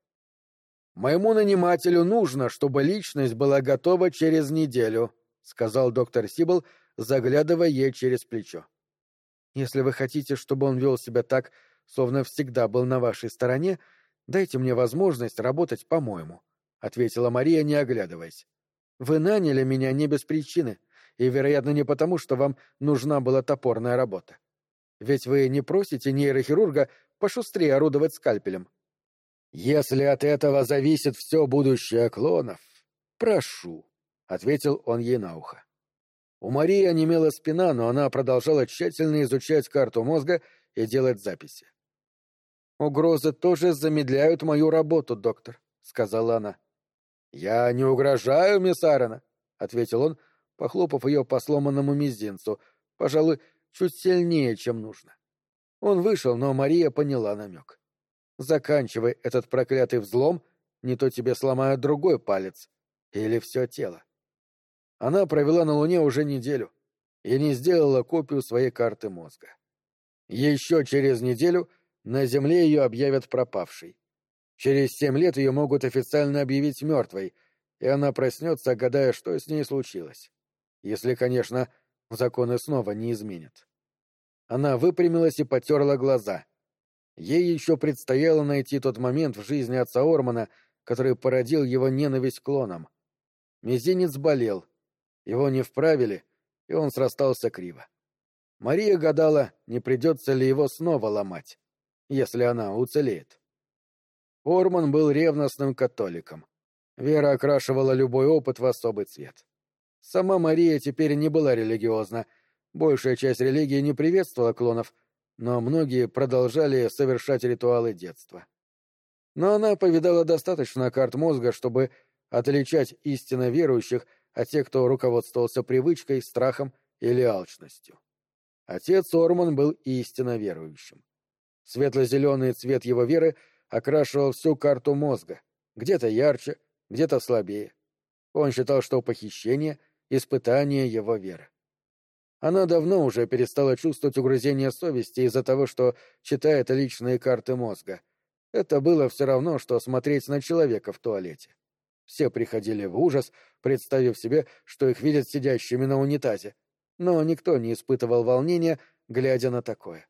Speaker 1: «Моему нанимателю нужно, чтобы личность была готова через неделю», — сказал доктор Сибл, заглядывая ей через плечо. «Если вы хотите, чтобы он вел себя так, словно всегда был на вашей стороне, дайте мне возможность работать по-моему», — ответила Мария, не оглядываясь. «Вы наняли меня не без причины и, вероятно, не потому, что вам нужна была топорная работа. Ведь вы не просите нейрохирурга пошустрее орудовать скальпелем. Если от этого зависит все будущее клонов, прошу, — ответил он ей на ухо. У Марии онемела спина, но она продолжала тщательно изучать карту мозга и делать записи. «Угрозы тоже замедляют мою работу, доктор», — сказала она. «Я не угрожаю, мисс Аарона», — ответил он, похлопав ее по сломанному мизинцу, пожалуй, чуть сильнее, чем нужно. Он вышел, но Мария поняла намек. «Заканчивай этот проклятый взлом, не то тебе сломают другой палец. Или все тело». Она провела на Луне уже неделю и не сделала копию своей карты мозга. Еще через неделю на Земле ее объявят пропавшей. Через семь лет ее могут официально объявить мертвой, и она проснется, гадая, что с ней случилось. Если, конечно, законы снова не изменят. Она выпрямилась и потерла глаза. Ей еще предстояло найти тот момент в жизни отца Ормана, который породил его ненависть к клонам. Мизинец болел, его не вправили, и он срастался криво. Мария гадала, не придется ли его снова ломать, если она уцелеет. Орман был ревностным католиком. Вера окрашивала любой опыт в особый цвет. Сама Мария теперь не была религиозна. Большая часть религии не приветствовала клонов, но многие продолжали совершать ритуалы детства. Но она повидала достаточно карт мозга, чтобы отличать истинно верующих от тех, кто руководствовался привычкой, страхом или алчностью. Отец Орман был истинно верующим. Светло-зеленый цвет его веры окрашивал всю карту мозга, где-то ярче, где-то слабее. Он считал, что похищение — испытание его веры. Она давно уже перестала чувствовать угрызение совести из-за того, что читает личные карты мозга. Это было все равно, что смотреть на человека в туалете. Все приходили в ужас, представив себе, что их видят сидящими на унитазе. Но никто не испытывал волнения, глядя на такое.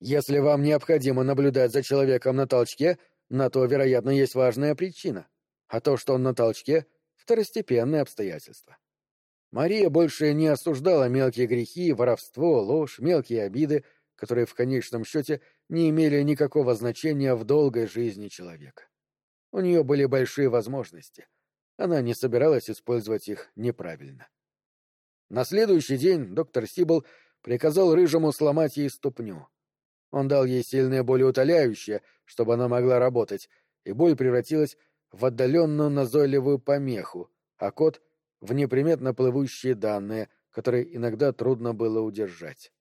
Speaker 1: Если вам необходимо наблюдать за человеком на толчке, на то, вероятно, есть важная причина. А то, что он на толчке — второстепенное обстоятельство. Мария больше не осуждала мелкие грехи, воровство, ложь, мелкие обиды, которые в конечном счете не имели никакого значения в долгой жизни человека. У нее были большие возможности. Она не собиралась использовать их неправильно. На следующий день доктор Сибл приказал Рыжему сломать ей ступню. Он дал ей сильное болеутоляющее, чтобы она могла работать, и боль превратилась в отдаленную назойливую помеху, а кот — в неприметно плывущие данные, которые иногда трудно было удержать.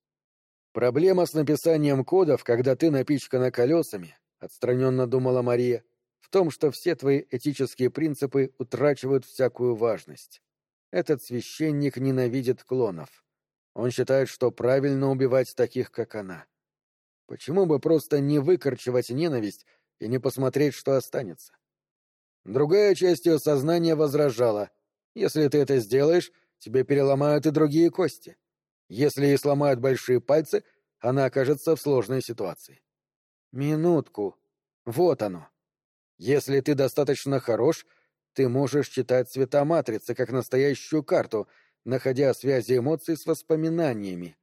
Speaker 1: Проблема с написанием кодов, когда ты напичкана колесами, отстраненно думала Мария, в том, что все твои этические принципы утрачивают всякую важность. Этот священник ненавидит клонов. Он считает, что правильно убивать таких, как она. Почему бы просто не выкорчевать ненависть и не посмотреть, что останется? Другая часть ее сознания возражала. Если ты это сделаешь, тебе переломают и другие кости. Если ей сломают большие пальцы, она окажется в сложной ситуации. Минутку. Вот оно. Если ты достаточно хорош, ты можешь читать цвета матрицы как настоящую карту, находя связи эмоций с воспоминаниями.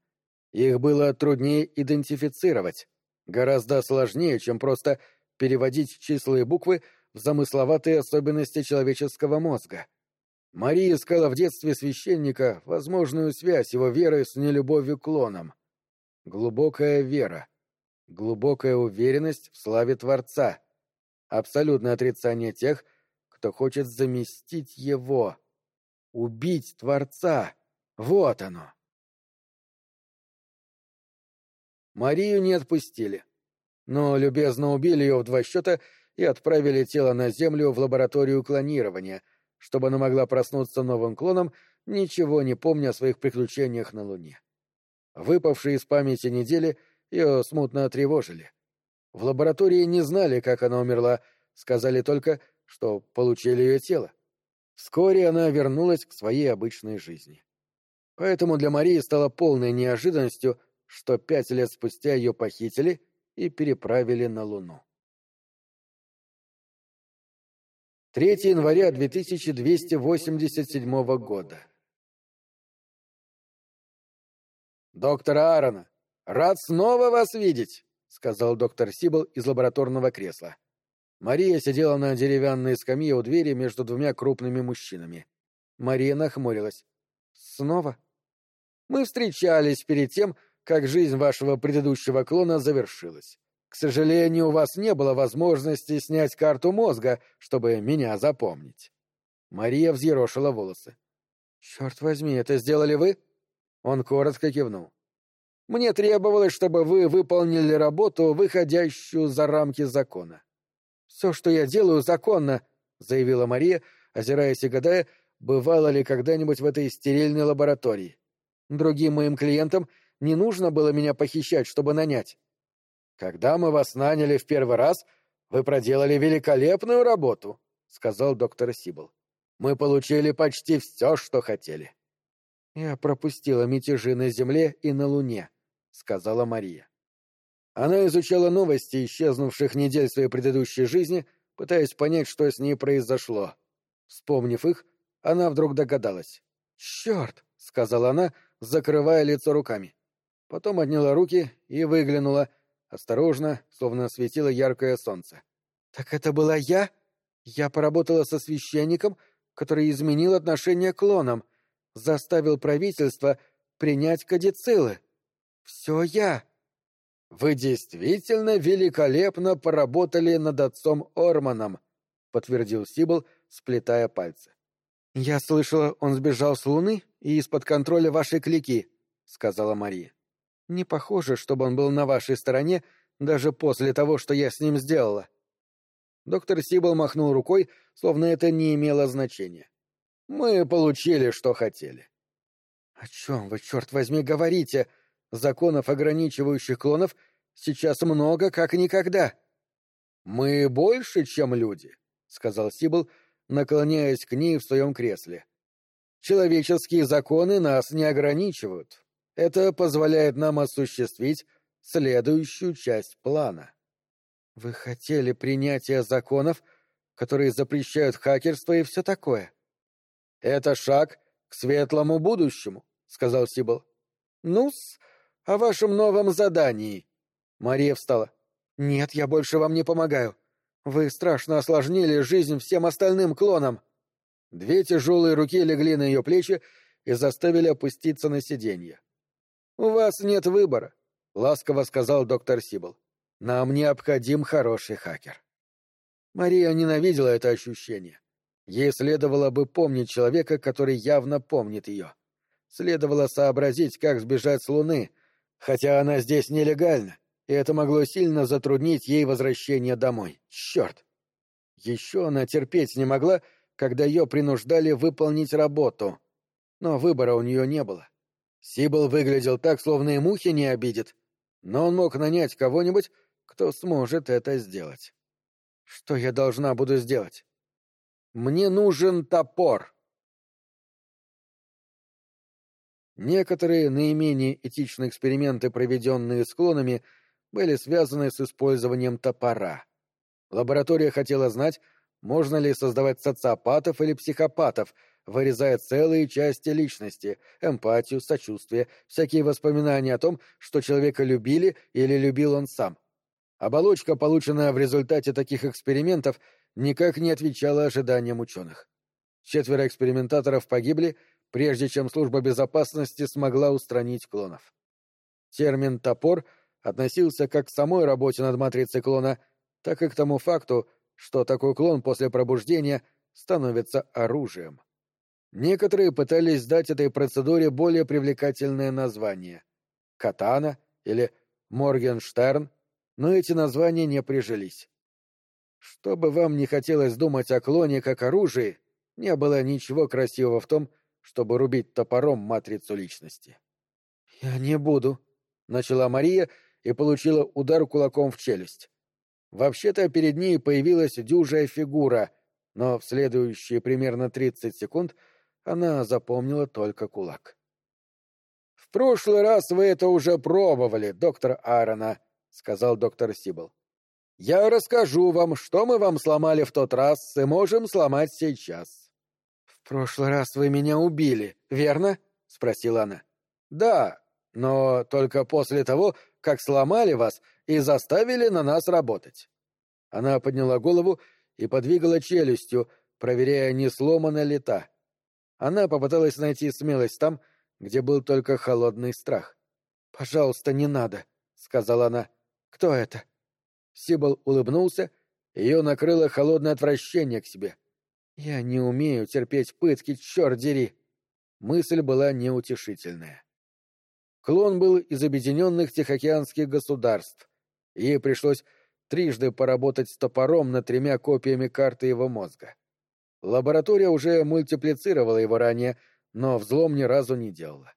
Speaker 1: Их было труднее идентифицировать, гораздо сложнее, чем просто переводить числа и буквы в замысловатые особенности человеческого мозга. Мария искала в детстве священника возможную связь его веры с нелюбовью к клонам. Глубокая вера, глубокая уверенность в славе Творца, абсолютное отрицание тех, кто хочет заместить его, убить Творца. Вот оно. Марию не отпустили, но любезно убили ее в два счета и отправили тело на Землю в лабораторию клонирования, чтобы она могла проснуться новым клоном, ничего не помня о своих приключениях на Луне. Выпавшие из памяти недели ее смутно тревожили. В лаборатории не знали, как она умерла, сказали только, что получили ее тело. Вскоре она вернулась к своей обычной жизни. Поэтому для Марии стало полной неожиданностью, что пять лет спустя ее похитили и переправили на Луну. 3 января 2287 года. «Доктор Аарона, рад снова вас видеть!» — сказал доктор Сибл из лабораторного кресла. Мария сидела на деревянной скамье у двери между двумя крупными мужчинами. Мария нахмурилась. «Снова?» «Мы встречались перед тем, как жизнь вашего предыдущего клона завершилась. К сожалению, у вас не было возможности снять карту мозга, чтобы меня запомнить. Мария взъерошила волосы. «Черт возьми, это сделали вы?» Он коротко кивнул. «Мне требовалось, чтобы вы выполнили работу, выходящую за рамки закона». «Все, что я делаю, законно», — заявила Мария, озираясь и гадая, бывало ли когда-нибудь в этой стерильной лаборатории. «Другим моим клиентам не нужно было меня похищать, чтобы нанять. Когда мы вас наняли в первый раз, вы проделали великолепную работу, сказал доктор Сибл. Мы получили почти все, что хотели. Я пропустила мятежи на земле и на луне, сказала Мария. Она изучала новости исчезнувших недель своей предыдущей жизни, пытаясь понять, что с ней произошло. Вспомнив их, она вдруг догадалась. «Черт!» — сказала она, закрывая лицо руками. Потом отняла руки и выглянула, осторожно, словно светило яркое солнце. «Так это была я? Я поработала со священником, который изменил отношение к клонам, заставил правительство принять кадицилы. Все я!» «Вы действительно великолепно поработали над отцом Орманом», — подтвердил Сибл, сплетая пальцы. «Я слышала, он сбежал с Луны и из-под контроля вашей клики», — сказала Мария. «Не похоже, чтобы он был на вашей стороне даже после того, что я с ним сделала». Доктор Сибл махнул рукой, словно это не имело значения. «Мы получили, что хотели». «О чем вы, черт возьми, говорите?» Законов, ограничивающих клонов, сейчас много, как никогда. «Мы больше, чем люди», — сказал Сибл, наклоняясь к ней в своем кресле. «Человеческие законы нас не ограничивают. Это позволяет нам осуществить следующую часть плана». «Вы хотели принятия законов, которые запрещают хакерство и все такое?» «Это шаг к светлому будущему», — сказал Сибл. «Ну-с, о вашем новом задании». Мария встала. «Нет, я больше вам не помогаю. Вы страшно осложнили жизнь всем остальным клонам». Две тяжелые руки легли на ее плечи и заставили опуститься на сиденье. «У вас нет выбора», — ласково сказал доктор Сибл. «Нам необходим хороший хакер». Мария ненавидела это ощущение. Ей следовало бы помнить человека, который явно помнит ее. Следовало сообразить, как сбежать с Луны — хотя она здесь нелегально, и это могло сильно затруднить ей возвращение домой. Черт! Еще она терпеть не могла, когда ее принуждали выполнить работу. Но выбора у нее не было. Сибл выглядел так, словно и мухи не обидит, но он мог нанять кого-нибудь, кто сможет это сделать. Что я должна буду сделать? Мне нужен топор. Некоторые наименее этичные эксперименты, проведенные с клонами, были связаны с использованием топора. Лаборатория хотела знать, можно ли создавать социопатов или психопатов, вырезая целые части личности, эмпатию, сочувствие, всякие воспоминания о том, что человека любили или любил он сам. Оболочка, полученная в результате таких экспериментов, никак не отвечала ожиданиям ученых. Четверо экспериментаторов погибли, прежде чем служба безопасности смогла устранить клонов. Термин «топор» относился как к самой работе над матрицей клона, так и к тому факту, что такой клон после пробуждения становится оружием. Некоторые пытались дать этой процедуре более привлекательное название — «катана» или «моргенштерн», но эти названия не прижились. Что бы вам не хотелось думать о клоне как оружии, не было ничего красивого в том, чтобы рубить топором матрицу личности. «Я не буду», — начала Мария и получила удар кулаком в челюсть. Вообще-то перед ней появилась дюжая фигура, но в следующие примерно тридцать секунд она запомнила только кулак. «В прошлый раз вы это уже пробовали, доктор Аарона», — сказал доктор Сибл. «Я расскажу вам, что мы вам сломали в тот раз и можем сломать сейчас прошлый раз вы меня убили, верно?» — спросила она. «Да, но только после того, как сломали вас и заставили на нас работать». Она подняла голову и подвигала челюстью, проверяя, не сломана ли та. Она попыталась найти смелость там, где был только холодный страх. «Пожалуйста, не надо», — сказала она. «Кто это?» Сибл улыбнулся, ее накрыло холодное отвращение к себе. Я не умею терпеть пытки, черт дери. Мысль была неутешительная. Клон был из объединенных Тихоокеанских государств. Ей пришлось трижды поработать с топором над тремя копиями карты его мозга. Лаборатория уже мультиплицировала его ранее, но взлом ни разу не делала.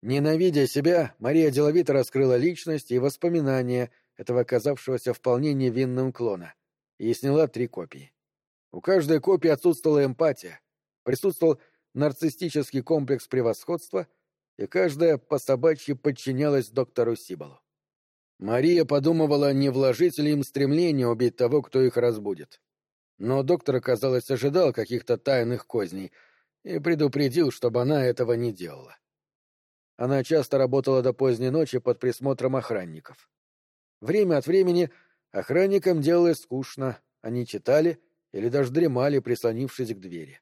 Speaker 1: Ненавидя себя, Мария деловито раскрыла личность и воспоминания этого оказавшегося вполне невинным клона и сняла три копии. У каждой копии отсутствовала эмпатия, присутствовал нарциссический комплекс превосходства, и каждая по собачьи подчинялась доктору Сибалу. Мария подумывала, не вложить ли им стремление убить того, кто их разбудит. Но доктор, казалось, ожидал каких-то тайных козней и предупредил, чтобы она этого не делала. Она часто работала до поздней ночи под присмотром охранников. Время от времени охранникам делалось скучно, они читали или даже дремали, прислонившись к двери.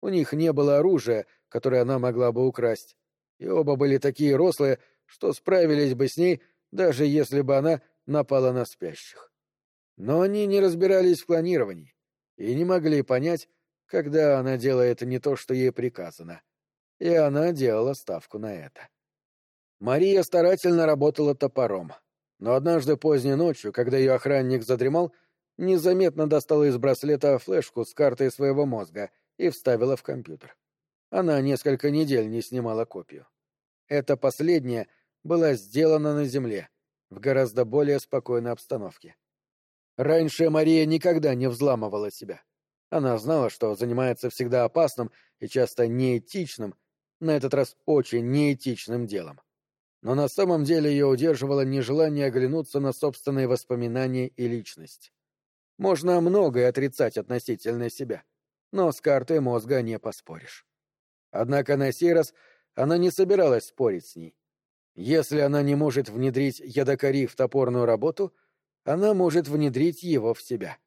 Speaker 1: У них не было оружия, которое она могла бы украсть, и оба были такие рослые, что справились бы с ней, даже если бы она напала на спящих. Но они не разбирались в планировании и не могли понять, когда она делает не то, что ей приказано. И она делала ставку на это. Мария старательно работала топором, но однажды поздней ночью, когда ее охранник задремал, незаметно достала из браслета флешку с картой своего мозга и вставила в компьютер. Она несколько недель не снимала копию. Это последнее была сделана на Земле, в гораздо более спокойной обстановке. Раньше Мария никогда не взламывала себя. Она знала, что занимается всегда опасным и часто неэтичным, на этот раз очень неэтичным делом. Но на самом деле ее удерживало нежелание оглянуться на собственные воспоминания и личность. Можно многое отрицать относительно себя, но с картой мозга не поспоришь. Однако на сей раз она не собиралась спорить с ней. Если она не может внедрить ядокари в топорную работу — она может внедрить его в себя.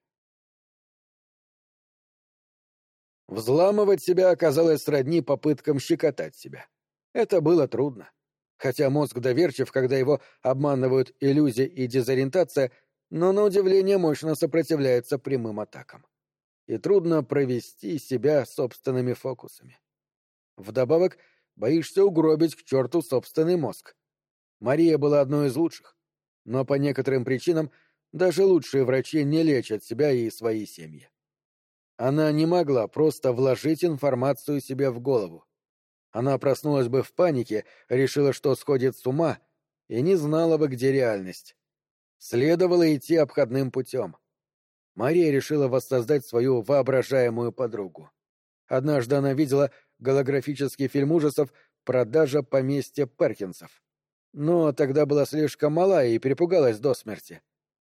Speaker 1: Взламывать себя оказалось сродни попыткам щекотать себя. Это было трудно. Хотя мозг доверчив, когда его обманывают иллюзия и дезориентация, но на удивление мощно сопротивляется прямым атакам. И трудно провести себя собственными фокусами. Вдобавок, боишься угробить к черту собственный мозг. Мария была одной из лучших, но по некоторым причинам даже лучшие врачи не лечат себя и свои семьи. Она не могла просто вложить информацию себе в голову. Она проснулась бы в панике, решила, что сходит с ума, и не знала бы, где реальность. Следовало идти обходным путем. Мария решила воссоздать свою воображаемую подругу. Однажды она видела голографический фильм ужасов «Продажа поместья Перкинсов». Но тогда была слишком мала и перепугалась до смерти.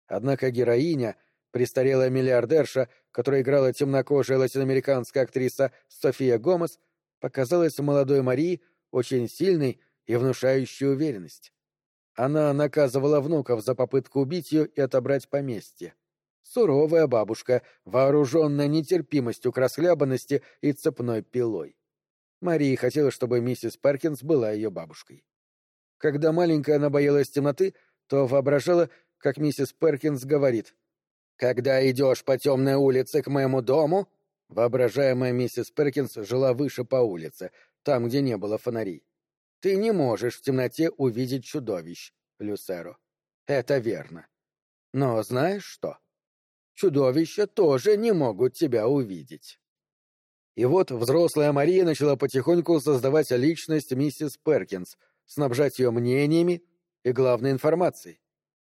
Speaker 1: Однако героиня, престарелая миллиардерша, которая играла темнокожая латиноамериканская актриса София Гомес, показалась молодой Марии очень сильной и внушающей уверенность. Она наказывала внуков за попытку убить ее и отобрать поместье. Суровая бабушка, вооруженная нетерпимостью к расхлябанности и цепной пилой. Марии хотела, чтобы миссис Перкинс была ее бабушкой. Когда маленькая она боялась темноты, то воображала, как миссис Перкинс говорит. «Когда идешь по темной улице к моему дому...» Воображаемая миссис Перкинс жила выше по улице, там, где не было фонарей. «Ты не можешь в темноте увидеть чудовищ, Люсеро. Это верно. Но знаешь что? Чудовища тоже не могут тебя увидеть». И вот взрослая Мария начала потихоньку создавать личность миссис Перкинс, снабжать ее мнениями и главной информацией.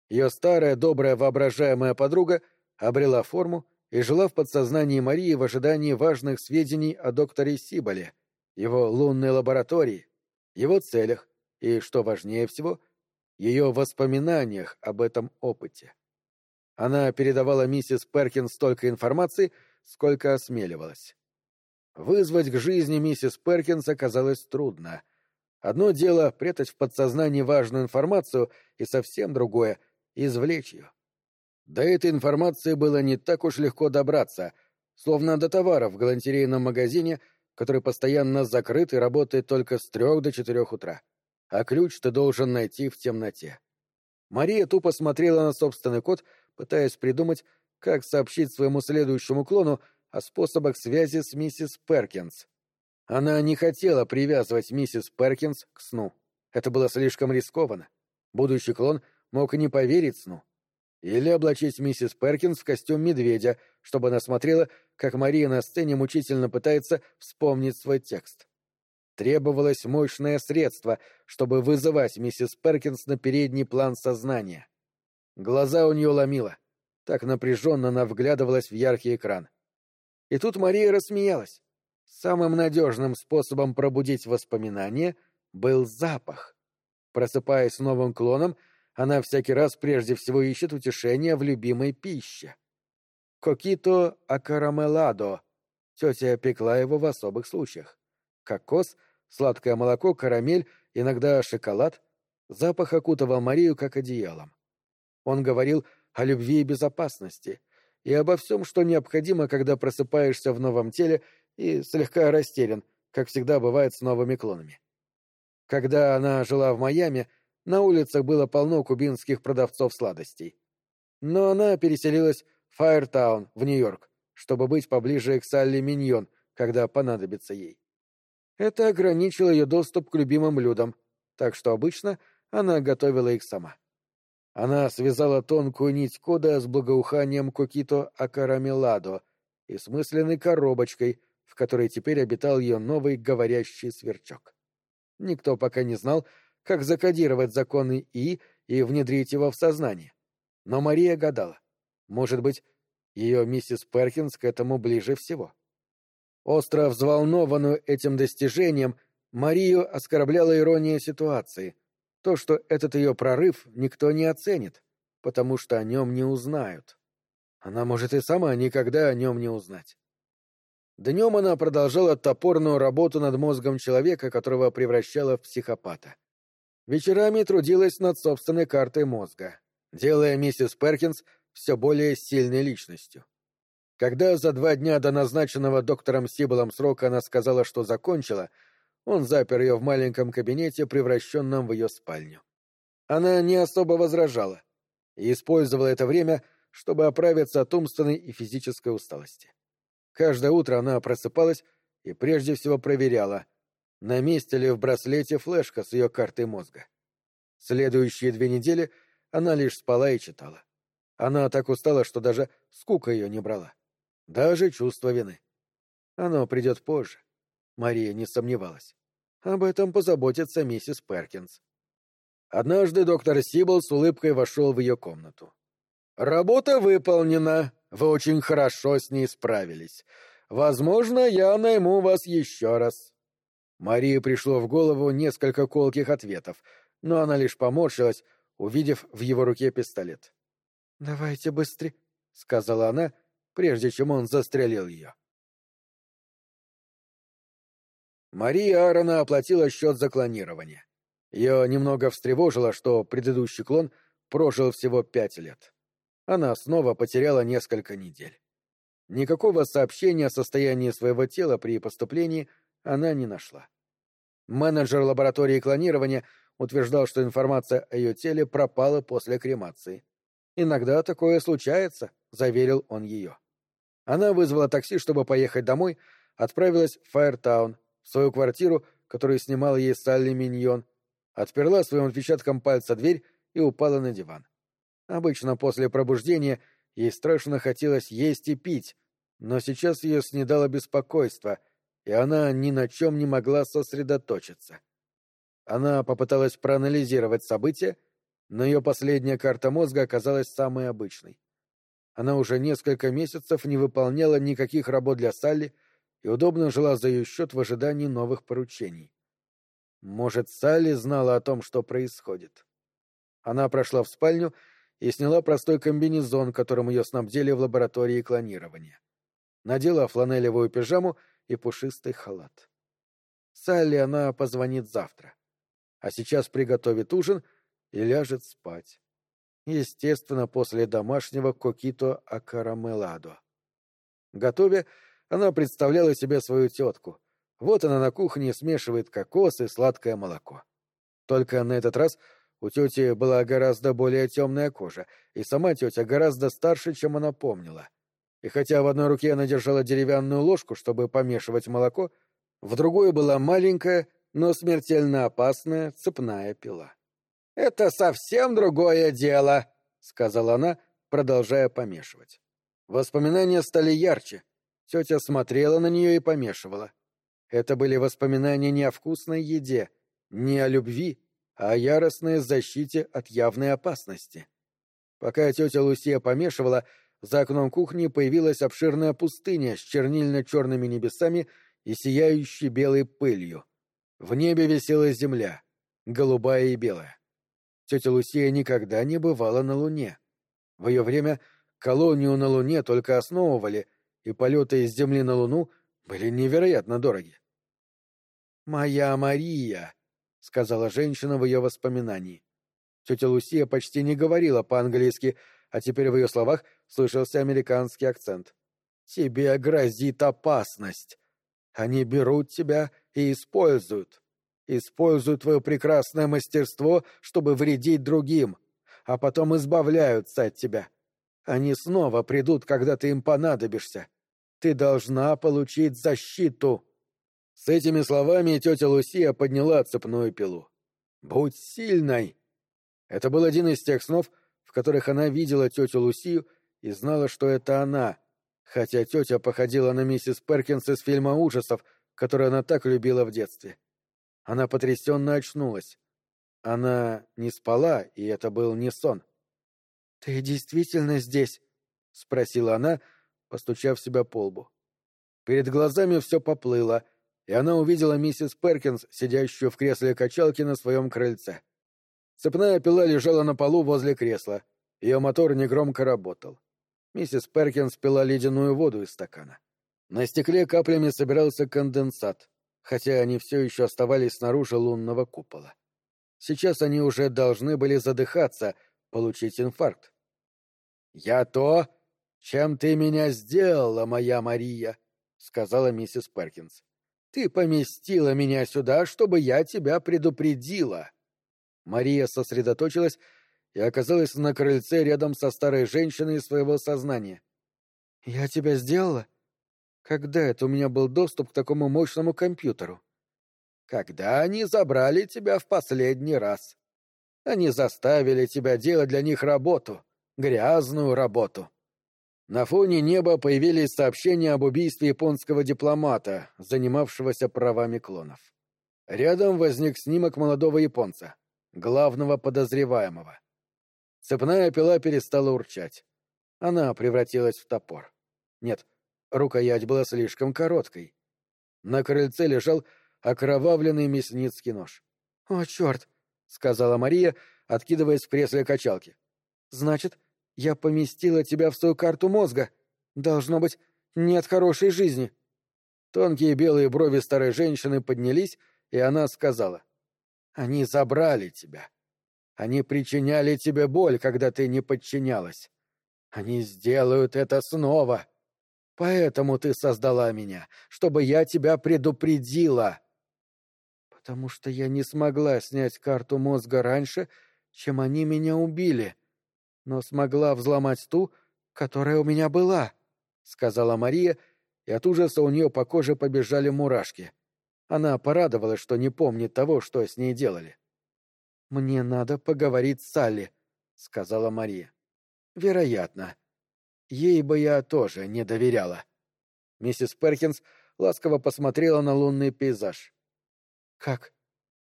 Speaker 1: Ее старая, добрая, воображаемая подруга обрела форму и жила в подсознании Марии в ожидании важных сведений о докторе Сиболе, его лунной лаборатории, его целях и, что важнее всего, ее воспоминаниях об этом опыте. Она передавала миссис Перкин столько информации, сколько осмеливалась. Вызвать к жизни миссис Перкинс оказалось трудно. Одно дело — прятать в подсознании важную информацию, и совсем другое извлечь ее. До этой информации было не так уж легко добраться, словно до товара в галантерейном магазине, который постоянно закрыт и работает только с трех до четырех утра. А ключ ты должен найти в темноте. Мария тупо смотрела на собственный код, пытаясь придумать, как сообщить своему следующему клону о способах связи с миссис Перкинс. Она не хотела привязывать миссис Перкинс к сну. Это было слишком рискованно. Будущий клон — мог не поверить сну. Или облачить миссис Перкинс в костюм медведя, чтобы она смотрела, как Мария на сцене мучительно пытается вспомнить свой текст. Требовалось мощное средство, чтобы вызывать миссис Перкинс на передний план сознания. Глаза у нее ломило. Так напряженно она вглядывалась в яркий экран. И тут Мария рассмеялась. Самым надежным способом пробудить воспоминания был запах. Просыпаясь новым клоном, она всякий раз прежде всего ищет утешения в любимой пище. Кокито акарамеладо. Тетя пекла его в особых случаях. Кокос, сладкое молоко, карамель, иногда шоколад. Запах окутывал Марию как одеялом. Он говорил о любви и безопасности, и обо всем, что необходимо, когда просыпаешься в новом теле и слегка растерян, как всегда бывает с новыми клонами. Когда она жила в Майами, на улицах было полно кубинских продавцов сладостей. Но она переселилась в Файртаун, в Нью-Йорк, чтобы быть поближе к Салли Миньон, когда понадобится ей. Это ограничило ее доступ к любимым блюдам, так что обычно она готовила их сама. Она связала тонкую нить кода с благоуханием кокито акарамеладо и смысленной коробочкой, в которой теперь обитал ее новый говорящий сверчок. Никто пока не знал, как закодировать законы И и внедрить его в сознание. Но Мария гадала. Может быть, ее миссис Перкинс к этому ближе всего. Остро взволнованную этим достижением, Марию оскорбляла ирония ситуации. То, что этот ее прорыв никто не оценит, потому что о нем не узнают. Она может и сама никогда о нем не узнать. Днем она продолжала топорную работу над мозгом человека, которого превращала в психопата. Вечерами трудилась над собственной картой мозга, делая миссис Перкинс все более сильной личностью. Когда за два дня до назначенного доктором Сиболом срока она сказала, что закончила, он запер ее в маленьком кабинете, превращенном в ее спальню. Она не особо возражала и использовала это время, чтобы оправиться от умственной и физической усталости. Каждое утро она просыпалась и прежде всего проверяла, на месте ли в браслете флешка с ее картой мозга. Следующие две недели она лишь спала и читала. Она так устала, что даже скука ее не брала. Даже чувство вины. Оно придет позже. Мария не сомневалась. Об этом позаботится миссис Перкинс. Однажды доктор Сибл с улыбкой вошел в ее комнату. «Работа выполнена. Вы очень хорошо с ней справились. Возможно, я найму вас еще раз». Марии пришло в голову несколько колких ответов, но она лишь поморщилась, увидев в его руке пистолет. «Давайте быстрее», — сказала она, прежде чем он застрелил ее. Мария Аарона оплатила счет за клонирование. Ее немного встревожило, что предыдущий клон прожил всего пять лет она снова потеряла несколько недель. Никакого сообщения о состоянии своего тела при поступлении она не нашла. Менеджер лаборатории клонирования утверждал, что информация о ее теле пропала после кремации. «Иногда такое случается», — заверил он ее. Она вызвала такси, чтобы поехать домой, отправилась в Фаертаун, в свою квартиру, которую снимал ей Салли Миньон, отперла своим отпечатком пальца дверь и упала на диван. Обычно после пробуждения ей страшно хотелось есть и пить, но сейчас ее снедало беспокойство, и она ни на чем не могла сосредоточиться. Она попыталась проанализировать события, но ее последняя карта мозга оказалась самой обычной. Она уже несколько месяцев не выполняла никаких работ для Салли и удобно жила за ее счет в ожидании новых поручений. Может, Салли знала о том, что происходит. Она прошла в спальню и сняла простой комбинезон, которым ее снабдили в лаборатории клонирования. Надела фланелевую пижаму и пушистый халат. Салли она позвонит завтра. А сейчас приготовит ужин и ляжет спать. Естественно, после домашнего кокито акарамеладо. Готовя, она представляла себе свою тетку. Вот она на кухне смешивает кокос и сладкое молоко. Только на этот раз у тети была гораздо более темная кожа, и сама тетя гораздо старше, чем она помнила. И хотя в одной руке она держала деревянную ложку, чтобы помешивать молоко, в другой была маленькая, но смертельно опасная цепная пила. «Это совсем другое дело», — сказала она, продолжая помешивать. Воспоминания стали ярче. Тетя смотрела на нее и помешивала. Это были воспоминания не о вкусной еде, не о любви, о яростной защите от явной опасности. Пока тетя Лусия помешивала, за окном кухни появилась обширная пустыня с чернильно-черными небесами и сияющей белой пылью. В небе висела земля, голубая и белая. тетя Лусия никогда не бывала на Луне. В ее время колонию на Луне только основывали, и полеты из Земли на Луну были невероятно дороги. «Моя Мария», — сказала женщина в ее воспоминании. Тетя Лусия почти не говорила по-английски, а теперь в ее словах слышался американский акцент. «Тебе грозит опасность. Они берут тебя и используют. Используют твое прекрасное мастерство, чтобы вредить другим, а потом избавляются от тебя. Они снова придут, когда ты им понадобишься. Ты должна получить защиту». С этими словами тетя Лусия подняла цепную пилу. «Будь сильной!» Это был один из тех снов, в которых она видела тетю Лусию и знала, что это она, хотя тетя походила на миссис Перкинс из фильма ужасов, который она так любила в детстве. Она потрясенно очнулась. Она не спала, и это был не сон. — Ты действительно здесь? — спросила она, постучав себя по лбу. Перед глазами все поплыло, и она увидела миссис Перкинс, сидящую в кресле качалки на своем крыльце. Цепная пила лежала на полу возле кресла. Ее мотор негромко работал. Миссис Перкинс пила ледяную воду из стакана. На стекле каплями собирался конденсат, хотя они все еще оставались снаружи лунного купола. Сейчас они уже должны были задыхаться, получить инфаркт. «Я то, чем ты меня сделала, моя Мария», — сказала миссис Перкинс. «Ты поместила меня сюда, чтобы я тебя предупредила». Мария сосредоточилась и оказалась на крыльце рядом со старой женщиной своего сознания. «Я тебя сделала? Когда это у меня был доступ к такому мощному компьютеру?» «Когда они забрали тебя в последний раз. Они заставили тебя делать для них работу, грязную работу». На фоне неба появились сообщения об убийстве японского дипломата, занимавшегося правами клонов. Рядом возник снимок молодого японца главного подозреваемого. Цепная пила перестала урчать. Она превратилась в топор. Нет, рукоять была слишком короткой. На крыльце лежал окровавленный мясницкий нож. — О, черт! — сказала Мария, откидываясь в кресле качалки. — Значит, я поместила тебя в свою карту мозга. Должно быть, нет хорошей жизни. Тонкие белые брови старой женщины поднялись, и она сказала. Они забрали тебя. Они причиняли тебе боль, когда ты не подчинялась. Они сделают это снова. Поэтому ты создала меня, чтобы я тебя предупредила. Потому что я не смогла снять карту мозга раньше, чем они меня убили, но смогла взломать ту, которая у меня была, — сказала Мария, и от ужаса у нее по коже побежали мурашки. — она порадовалась, что не помнит того, что с ней делали. «Мне надо поговорить с Салли», — сказала Мария. «Вероятно. Ей бы я тоже не доверяла». Миссис Перкинс ласково посмотрела на лунный пейзаж. «Как?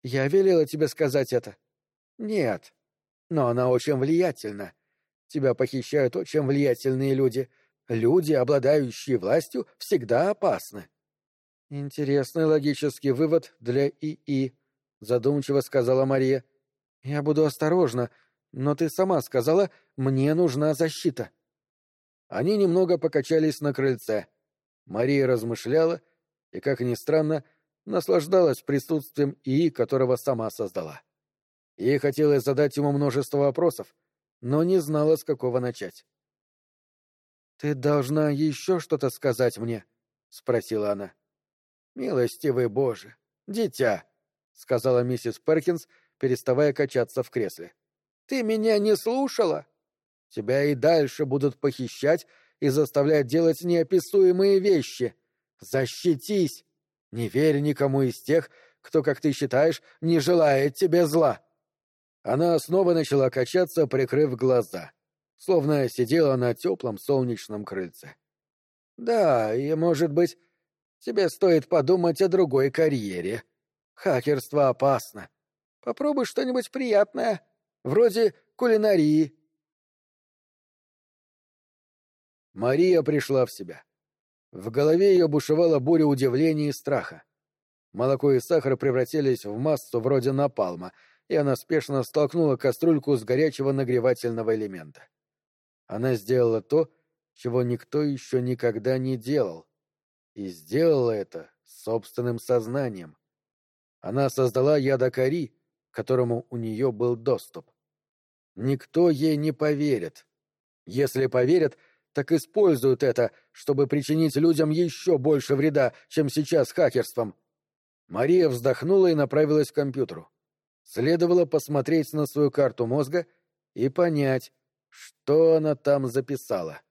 Speaker 1: Я велела тебе сказать это?» «Нет. Но она очень влиятельна. Тебя похищают очень влиятельные люди. Люди, обладающие властью, всегда опасны». Интересный логический вывод для ИИ, задумчиво сказала Мария. Я буду осторожна, но ты сама сказала, мне нужна защита. Они немного покачались на крыльце. Мария размышляла и, как ни странно, наслаждалась присутствием ИИ, которого сама создала. Ей хотелось задать ему множество вопросов, но не знала, с какого начать. «Ты должна еще что-то сказать мне?» — спросила она. «Милостивый Боже! Дитя!» — сказала миссис Перкинс, переставая качаться в кресле. «Ты меня не слушала? Тебя и дальше будут похищать и заставлять делать неописуемые вещи. Защитись! Не верь никому из тех, кто, как ты считаешь, не желает тебе зла!» Она снова начала качаться, прикрыв глаза, словно сидела на теплом солнечном крыльце. «Да, и, может быть, Тебе стоит подумать о другой карьере. Хакерство опасно. Попробуй что-нибудь приятное, вроде кулинарии. Мария пришла в себя. В голове ее бушевала буря удивления и страха. Молоко и сахар превратились в массу вроде напалма, и она спешно столкнула кастрюльку с горячего нагревательного элемента. Она сделала то, чего никто еще никогда не делал, и сделала это собственным сознанием. Она создала ядокари, к которому у нее был доступ. Никто ей не поверит. Если поверят, так используют это, чтобы причинить людям еще больше вреда, чем сейчас хакерством. Мария вздохнула и направилась к компьютеру. Следовало посмотреть на свою карту мозга и понять, что она там записала.